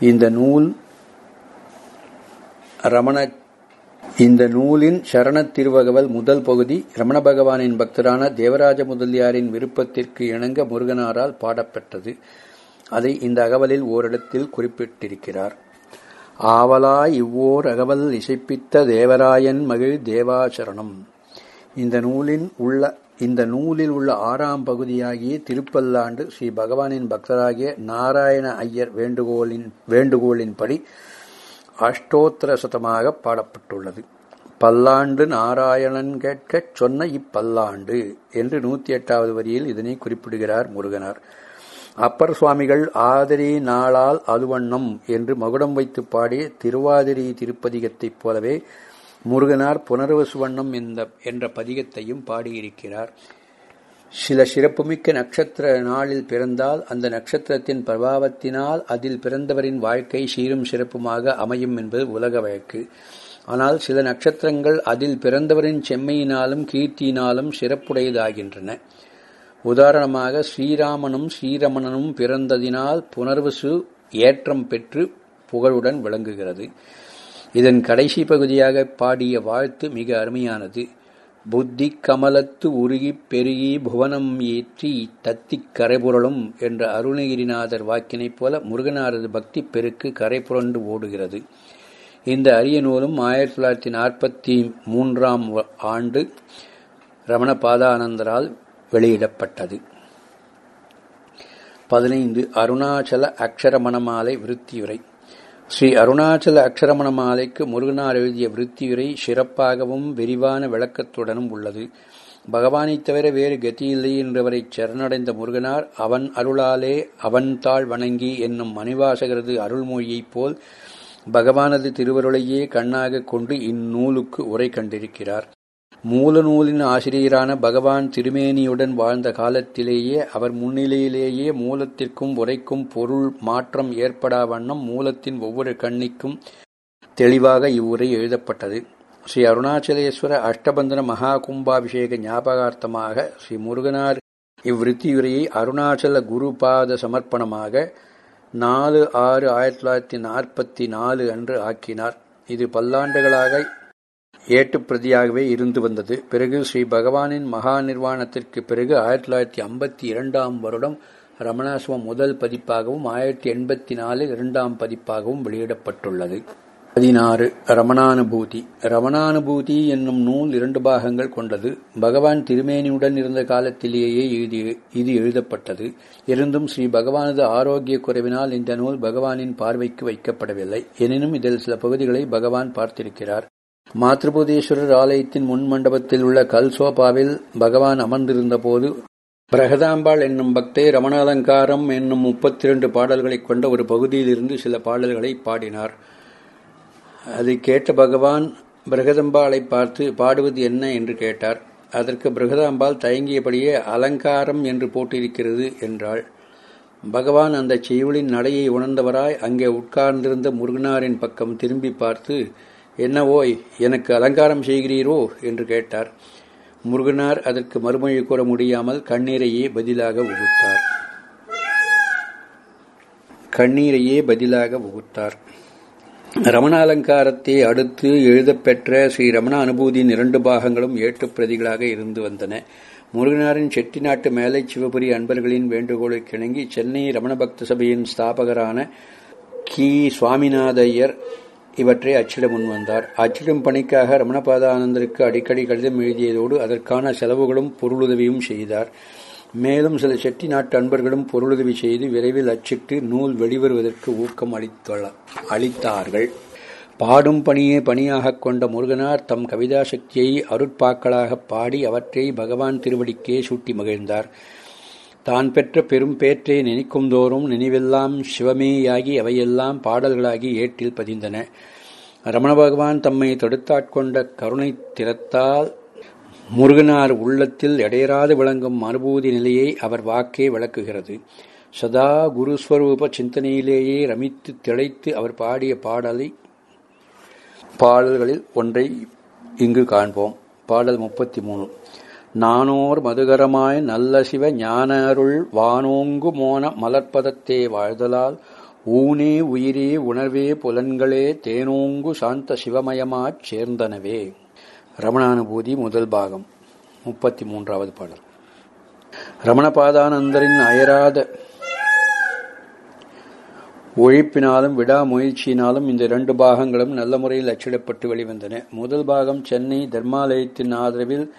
இந்த நூல் ரமண இந்த நூலின் சரணத் திருவகவல் முதல் பகுதி ரமண பகவானின் பக்தரான தேவராஜ முதலியாரின் விருப்பத்திற்கு இணங்க முருகனாரால் பாடப்பெற்றது. அதை இந்த அகவலில் ஓரிடத்தில் குறிப்பிட்டிருக்கிறார். ஆவலாய் இவ்வோர் அகவல் இசைப்பித்த தேவராயன் மகிழ் தேவாசரணம். இந்த நூலின் உள்ள இந்த நூலில் உள்ள ஆறாம் பகுதியாகிய திருப்பல்லாண்டு ஸ்ரீ பகவானின் பக்தராகிய நாராயண ஐயர் வேண்டுகோளின் வேண்டுகோளின்படி அஷ்டோத்திர சதமாக பாடப்பட்டுள்ளது. பல்லாண்டு நாராயணன் கேட்கச் சொன்ன இப்பல்லாண்டு என்று நூத்தி எட்டாவது வரியில் இதனை குறிப்பிடுகிறார் முருகனார். அப்பர் சுவாமிகள் ஆதிரி நாளால் அதுவண்ணம் என்று மகுடம் வைத்து பாடிய திருவாதிரி திருப்பதிகத்தைப் போலவே முருகனார் புனர்வு சுவண்ணம் என்ற பதிகத்தையும் பாடியிருக்கிறார். சில சிறப்புமிக்க நட்சத்திர நாளில் பிறந்தால் அந்த நட்சத்திரத்தின் பிரபாவத்தினால் அதில் பிறந்தவரின் வாழ்க்கை சீரும் சிறப்புமாக அமையும் என்பது உலக வழக்கு. ஆனால் சில நட்சத்திரங்கள் அதில் பிறந்தவரின் செம்மையினாலும் கீர்த்தியினாலும் சிறப்புடையதாகின்றன. உதாரணமாக ஸ்ரீராமனும் ஸ்ரீரமணனும் பிறந்ததினால் புனர்வசு ஏற்றம் பெற்று புகழுடன் விளங்குகிறது. இதன் கடைசி பகுதியாக பாடிய வாழ்த்து மிக அருமையானது. புத்தி கமலத்து உருகி பெருகி புவனம் ஏற்றி தத்திக் கரைபுரளும் என்ற அருணகிரிநாதர் வாக்கினைப் போல முருகனாரது பக்தி பெருக்கு கரைபுரண்டு ஓடுகிறது. இந்த அரிய நூலும் ஆயிரத்தி தொள்ளாயிரத்தி நாற்பத்தி மூன்றாம் ஆண்டு ரமண பாதானந்தரால் வெளியிடப்பட்டது. பதினைந்து அருணாச்சல அக்ஷரமணமாலை விருத்தியுரை. ஸ்ரீ அருணாச்சல அக்ஷரமண மாலைக்கு முருகனார் எழுதிய விருத்தியுரை சிறப்பாகவும் விரிவான விளக்கத்துடனும் உள்ளது. பகவானைத் தவிர வேறு கதியில்லை என்றவரை சரணடைந்த முருகனார் அவன் அருளாலே அவன் தாழ் வணங்கி என்னும் மணிவாசகரது அருள்மொழியைப் போல் பகவானது திருவருளையே கண்ணாக கொண்டு இந்நூலுக்கு உரை கண்டிருக்கிறார். மூலநூலின் ஆசிரியரான பகவான் திருமேனியுடன் வாழ்ந்த காலத்திலேயே அவர் முன்னிலையிலேயே மூலத்திற்கும் உரைக்கும் பொருள் மாற்றம் ஏற்படா வண்ணம் மூலத்தின் ஒவ்வொரு கண்ணிக்கும் தெளிவாக இவ்வுரை எழுதப்பட்டது. ஸ்ரீ அருணாச்சலேஸ்வர அஷ்டபந்தன மகா கும்பாபிஷேக ஞாபகார்த்தமாக ஸ்ரீ முருகனார் இவ்விருத்தியுரையை அருணாச்சல குருபாத சமர்ப்பணமாக நாலு ஆறு ஆயிரத்தி தொள்ளாயிரத்தி நாற்பத்தி நாலு அன்று ஆக்கினார். இது பல்லாண்டுகளாக ஏட்டுப்பிரதியாகவே இருந்து வந்தது. பிறகு ஸ்ரீ பகவானின் மகா நிர்வாணத்திற்கு பிறகு ஆயிரத்தி தொள்ளாயிரத்தி ஐம்பத்தி இரண்டாம் வருடம் ரமணாசுவம் முதல் பதிப்பாகவும் ஆயிரத்தி எண்பத்தி நாலில் இரண்டாம் பதிப்பாகவும் வெளியிடப்பட்டுள்ளது. பதினாறு ரமணானுபூதி. ரமணானுபூதி என்னும் நூல் இரண்டு பாகங்கள் கொண்டது. பகவான் திருமேனியுடன் இருந்த காலத்திலேயே எழுதி இது எழுதப்பட்டது. இருந்தும் ஸ்ரீ பகவானது ஆரோக்கிய குறைவினால் இந்த நூல் பகவானின் பார்வைக்கு வைக்கப்படவில்லை. எனினும் இதில் சில பகுதிகளை பகவான் பார்த்திருக்கிறார். மாத்ருபூதீஸ்வரர் ஆலயத்தின் முன் மண்டபத்தில் உள்ள கல்சோபாவில் பகவான் அமர்ந்திருந்த போது பிரகதாம்பாள் என்னும் பக்தை ரமணாலங்காரம் என்னும் முப்பத்தி இரண்டு பாடல்களைக் கொண்ட ஒரு பகுதியிலிருந்து சில பாடல்களை பாடினார். அதை கேட்ட பகவான் பிரகதம்பாளை பார்த்து பாடுவது என்ன? என்று கேட்டார். அதற்கு பிரகதாம்பாள் தயங்கியபடியே அலங்காரம் என்று போட்டிருக்கிறது என்றாள். பகவான் அந்த செய்யுளின் நடையை உணர்ந்தவராய் அங்கே உட்கார்ந்திருந்த முருகனாரின் பக்கம் திரும்பி பார்த்து என்ன ஓய் எனக்கு அலங்காரம் செய்கிறீரோ? என்று கேட்டார். முருகனார் அதற்கு மறுமொழி கூற முடியாமல் கண்ணீரையே பதிலாக உகுத்தார். கண்ணீரையே பதிலாக உகுத்தார். ரமண அலங்காரத்தை அடுத்து எழுதப்பெற்ற ஸ்ரீ ரமண அனுபூதியின் இரண்டு பாகங்களும் ஏட்டுப் பிரதிகளாக இருந்து வந்தன. முருகனாரின் செட்டிநாட்டு மேலை சிவபுரி அன்பர்களின் வேண்டுகோளை இணங்கி சென்னை ரமண பக்த சபையின் ஸ்தாபகரான கி. சுவாமிநாதையர் இவற்றை அச்சிட முன்வந்தார் அச்சிடும் பணிக்காக ரமணபாதானந்தருக்கு அடிக்கடி கடிதம் எழுதியதோடு அதற்கான செலவுகளும் பொருளுதவியும் செய்தார். மேலும் சில செட்டி நாட்டு அன்பர்களும் பொருளுதவி செய்து விரைவில் அச்சிட்டு நூல் வெளிவருவதற்கு ஊக்கம் அளித்தார்கள். பாடும் பணியை பணியாகக் கொண்ட முருகனார் தம் கவிதா சக்தியை அருட்பாக்களாகப் பாடி அவற்றை பகவான் திருவடிக்கே சூட்டி மகிழ்ந்தார். தான் பெற்ற பெரும் பேற்றை நினைக்கும் தோறும் நினைவெல்லாம் சிவமேயாகி அவையெல்லாம் பாடல்களாகி ஏட்டில் பதிந்தன. ரமண பகவான் தம்மை தடுத்தாட்கொண்ட கருணை திறத்தால் முருகனார் உள்ளத்தில் இடையராது விளங்கும் அனுபூதி நிலையை அவர் வாக்கே விளக்குகிறது. சதா குருஸ்வரூப சிந்தனையிலேயே ரமித்து திளைத்து அவர் பாடிய பாடலை பாடல்களில் ஒன்றை இங்கு காண்போம். பாடல் முப்பத்தி மூணு. நானோர் மதுகரமாய் நல்ல சிவ ஞான அருள் வானோங்கு மோன மலர்ப்பதத்தே வாழ்தலால் ஊனே உயிரே உணர்வே புலன்களே தேனோங்கு சாந்த சிவமயமாச் சேர்ந்தனவே. ரமணானுபூதி முதல் பாகம் முப்பத்தி மூன்றாவது பாடல். ரமணபாதானந்தரின் அயராத ஒழிப்பினாலும் விடாமுயற்சியினாலும் இந்த இரண்டு பாகங்களும் நல்ல முறையில் அச்சிடப்பட்டு வெளிவந்தன. முதல் பாகம் சென்னை தர்மாலயத்தின் ஆதரவில்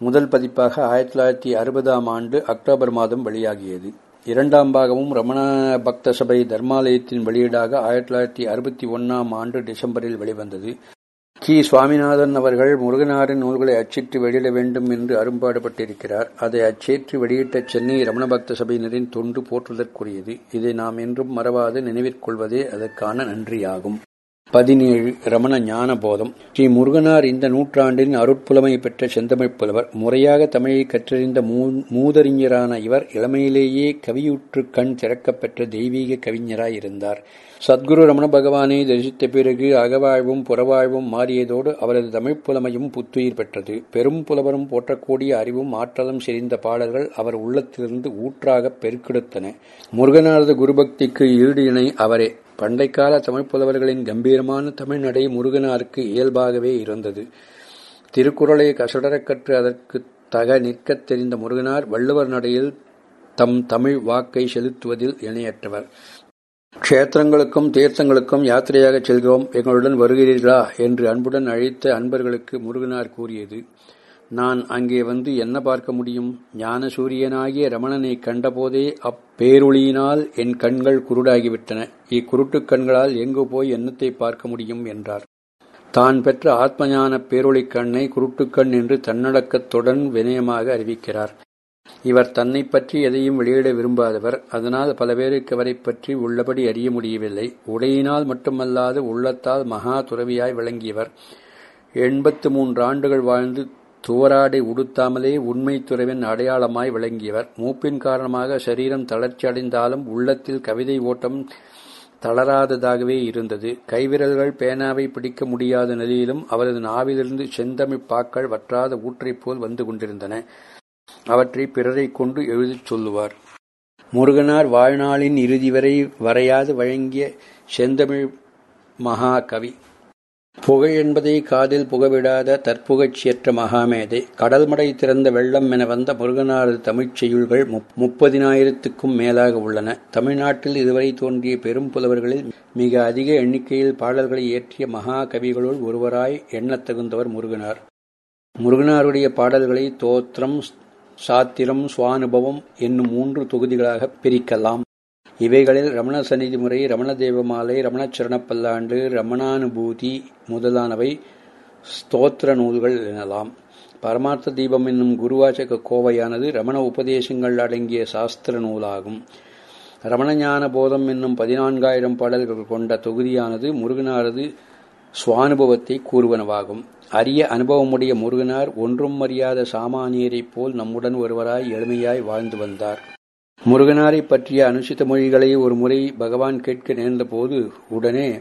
முதல் பதிப்பாக ஆயிரத்தி தொள்ளாயிரத்தி அறுபதாம் ஆண்டு அக்டோபர் மாதம் வெளியாகியது. இரண்டாம் பாகமும் ரமண பக்த சபை தர்மாலயத்தின் வெளியீடாக ஆயிரத்தி தொள்ளாயிரத்தி அறுபத்தி ஒன்னாம் ஆண்டு டிசம்பரில் வெளிவந்தது. கி. சுவாமிநாதன் அவர்கள் முருகனாரின் நூல்களை அச்சிட்டு வெளியிட வேண்டும் என்று அரும்பாடுபட்டிருக்கிறார். அதை அச்சேற்றி வெளியிட்ட சென்னை ரமண பக்த சபையினரின் தொண்டு போற்றுதற்குரியது. இதை நாம் என்றும் மறவாது நினைவிற்கொள்வதே அதற்கான நன்றியாகும். பதினேழு ரமண ஞான போதம் ஸ்ரீ முருகனார் இந்த நூற்றாண்டின் அருட்புலமை பெற்ற செந்தமிழ் புலவர் முறையாக தமிழை கற்றறிந்த மூதறிஞரான இவர் இளமையிலேயே கவியுற்று கண் திறக்கப்பெற்ற தெய்வீக கவிஞராய் இருந்தார் சத்குரு ரமண பகவானை தரிசித்த பிறகு அகவாழ்வும் புறவாழ்வும் மாறியதோடு அவரது தமிழ் புலமையும் புத்துயிர் பெற்றது. பெரும் புலவரும் போற்றக்கூடிய அறிவும் ஆற்றலும் செறிந்த பாடல்கள் அவர் உள்ளத்திலிருந்து ஊற்றாக பெருக்கெடுத்தன. முருகனாரது குருபக்திக்கு ஈடு இணை அவரே. பண்டைக்கால தமிழ் புலவர்களின் கம்பீரமான தமிழ் நடை முருகனாருக்கு இயல்பாகவே இருந்தது. திருக்குறளை கசடரக்கற்று அதற்கு தக நிற்கத் தெரிந்த முருகனார் வள்ளுவர் நடையில் தம் தமிழ் வாக்கை செலுத்துவதில் இணையற்றவர். க்ஷேத்திரங்களுக்கும் தீர்த்தங்களுக்கும் யாத்திரையாகச் செல்கிறோம். எங்களுடன் வருகிறீர்களா? என்று அன்புடன் அழைத்த அன்பர்களுக்கு முருகனார் கூறியது நான் அங்கே வந்து என்ன பார்க்க முடியும்? ஞான சூரியனாகிய ரமணனை கண்டபோதே அப்பேருளியினால் என் கண்கள் குருடாகிவிட்டன. இக்குருட்டுக் கண்களால் எங்கு போய் என்னத்தை பார்க்க முடியும்? என்றார். தான் பெற்ற ஆத்மஞான பேரொளிக் கண்ணை குருட்டுக்கண் என்று தன்னடக்கத்துடன் வினயமாக அறிவிக்கிறார். இவர் தன்னை பற்றி எதையும் வெளியிட விரும்பாதவர். அதனால் பல பேருக்கு பற்றி உள்ளபடி அறிய முடியவில்லை. உடையினால் மட்டுமல்லாது உள்ளத்தால் மகா துறவியாய் விளங்கியவர். எண்பத்து மூன்று ஆண்டுகள் வாழ்ந்து துவராடை உடுத்தாமலே உண்மை துறவின் அடையாளமாய் விளங்கியவர். மூப்பின் காரணமாக சரீரம் தளர்ச்சி அடைந்தாலும் உள்ளத்தில் கவிதை ஓட்டம் தளராததாகவே இருந்தது. கைவிரல்கள் பேனாவை பிடிக்க முடியாத நிலையிலும் அவரது நாவிலிருந்து செந்தமிழ் பாக்கள் வற்றாத ஊற்றைப் போல் வந்து கொண்டிருந்தன. அவற்றை பிறரை கொண்டு எழுதிச் சொல்லுவார். முருகனார் வாழ்நாளின் இறுதி வரை வரையாது வழங்கிய செந்தமிழ் மகா கவி புகழ் என்பதை காதில் புகவிடாத தற்புகழ்ச்சியற்ற மகாமேதை. கடல்மடை திறந்த வெள்ளம் என வந்த முருகனாரது தமிழ்ச் செய்யுள்கள் முப்பதினாயிரத்துக்கும் மேலாக உள்ளன. தமிழ்நாட்டில் இதுவரை தோன்றிய பெரும் புலவர்களில் மிக அதிக எண்ணிக்கையில் பாடல்களை இயற்றிய மகாகவிகளுள் ஒருவராய் ஒருவராய் எண்ணத்தகுந்தவர் முருகனார். முருகனாருடைய பாடல்களை தோத்திரம் சாத்திரம் சுவானுபவம் என்னும் மூன்று தொகுதிகளாக பிரிக்கலாம். இவைகளில் ரமண சந்நிதி முறை ரமண தேவமாலை ரமணச்சரண பல்லாண்டு ரமணானுபூதி முதலானவை ஸ்தோத்திர நூல்கள் எனலாம். பரமார்த்த தீபம் என்னும் குருவாச்சக கோவையானது ரமண உபதேசங்கள் அடங்கிய சாஸ்திர நூலாகும். ரமணஞான போதம் என்னும் பதினான்காயிரம் பாடல்கள் கொண்ட தொகுதியானது முருகனாரது சுவானுபவத்தை கூறுவனவாகும். அரிய அனுபவமுடைய முருகனார் ஒன்றும் அறியாத சாமானியரைப் போல் நம்முடன் ஒருவராய் எளிமையாய் வாழ்ந்து வந்தார். முருகனாரை பற்றிய அனுசித்த மொழிகளை ஒரு முறை பகவான் கேட்க நேர்ந்தபோது உடனே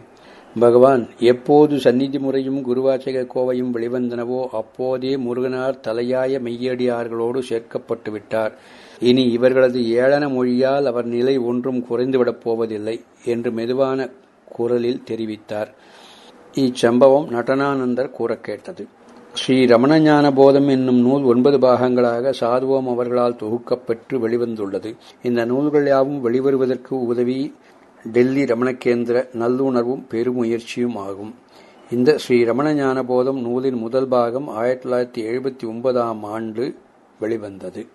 பகவான் எப்போது சந்நிதி முறையும் குருவாச்சக கோவையும் வெளிவந்தனவோ அப்போதே முருகனார் தலையாய மெய்யடியார்களோடு சேர்க்கப்பட்டு விட்டார். இனி இவர்களது ஏளன மொழியால் அவர் நிலை ஒன்றும் குறைந்துவிடப் போவதில்லை என்று மெதுவான குரலில் தெரிவித்தார். இச்சம்பவம் நடனானந்தர் கூறக் கேட்டது. ஸ்ரீ ரமணஞான போதம் என்னும் நூல் ஒன்பது பாகங்களாக சாதுவோம் அவர்களால் தொகுக்கப்பெற்று வெளிவந்துள்ளது. இந்த நூல்கள் யாவும் வெளிவருவதற்கு உதவி டெல்லி ரமணகேந்திர நல்லுணர்வும் பெருமுயற்சியும் ஆகும். இந்த ஸ்ரீ ரமணஞான போதம் நூலின் முதல் பாகம் ஆயிரத்தி தொள்ளாயிரத்தி எழுபத்தி ஒன்பதாம் ஆண்டு வெளிவந்தது.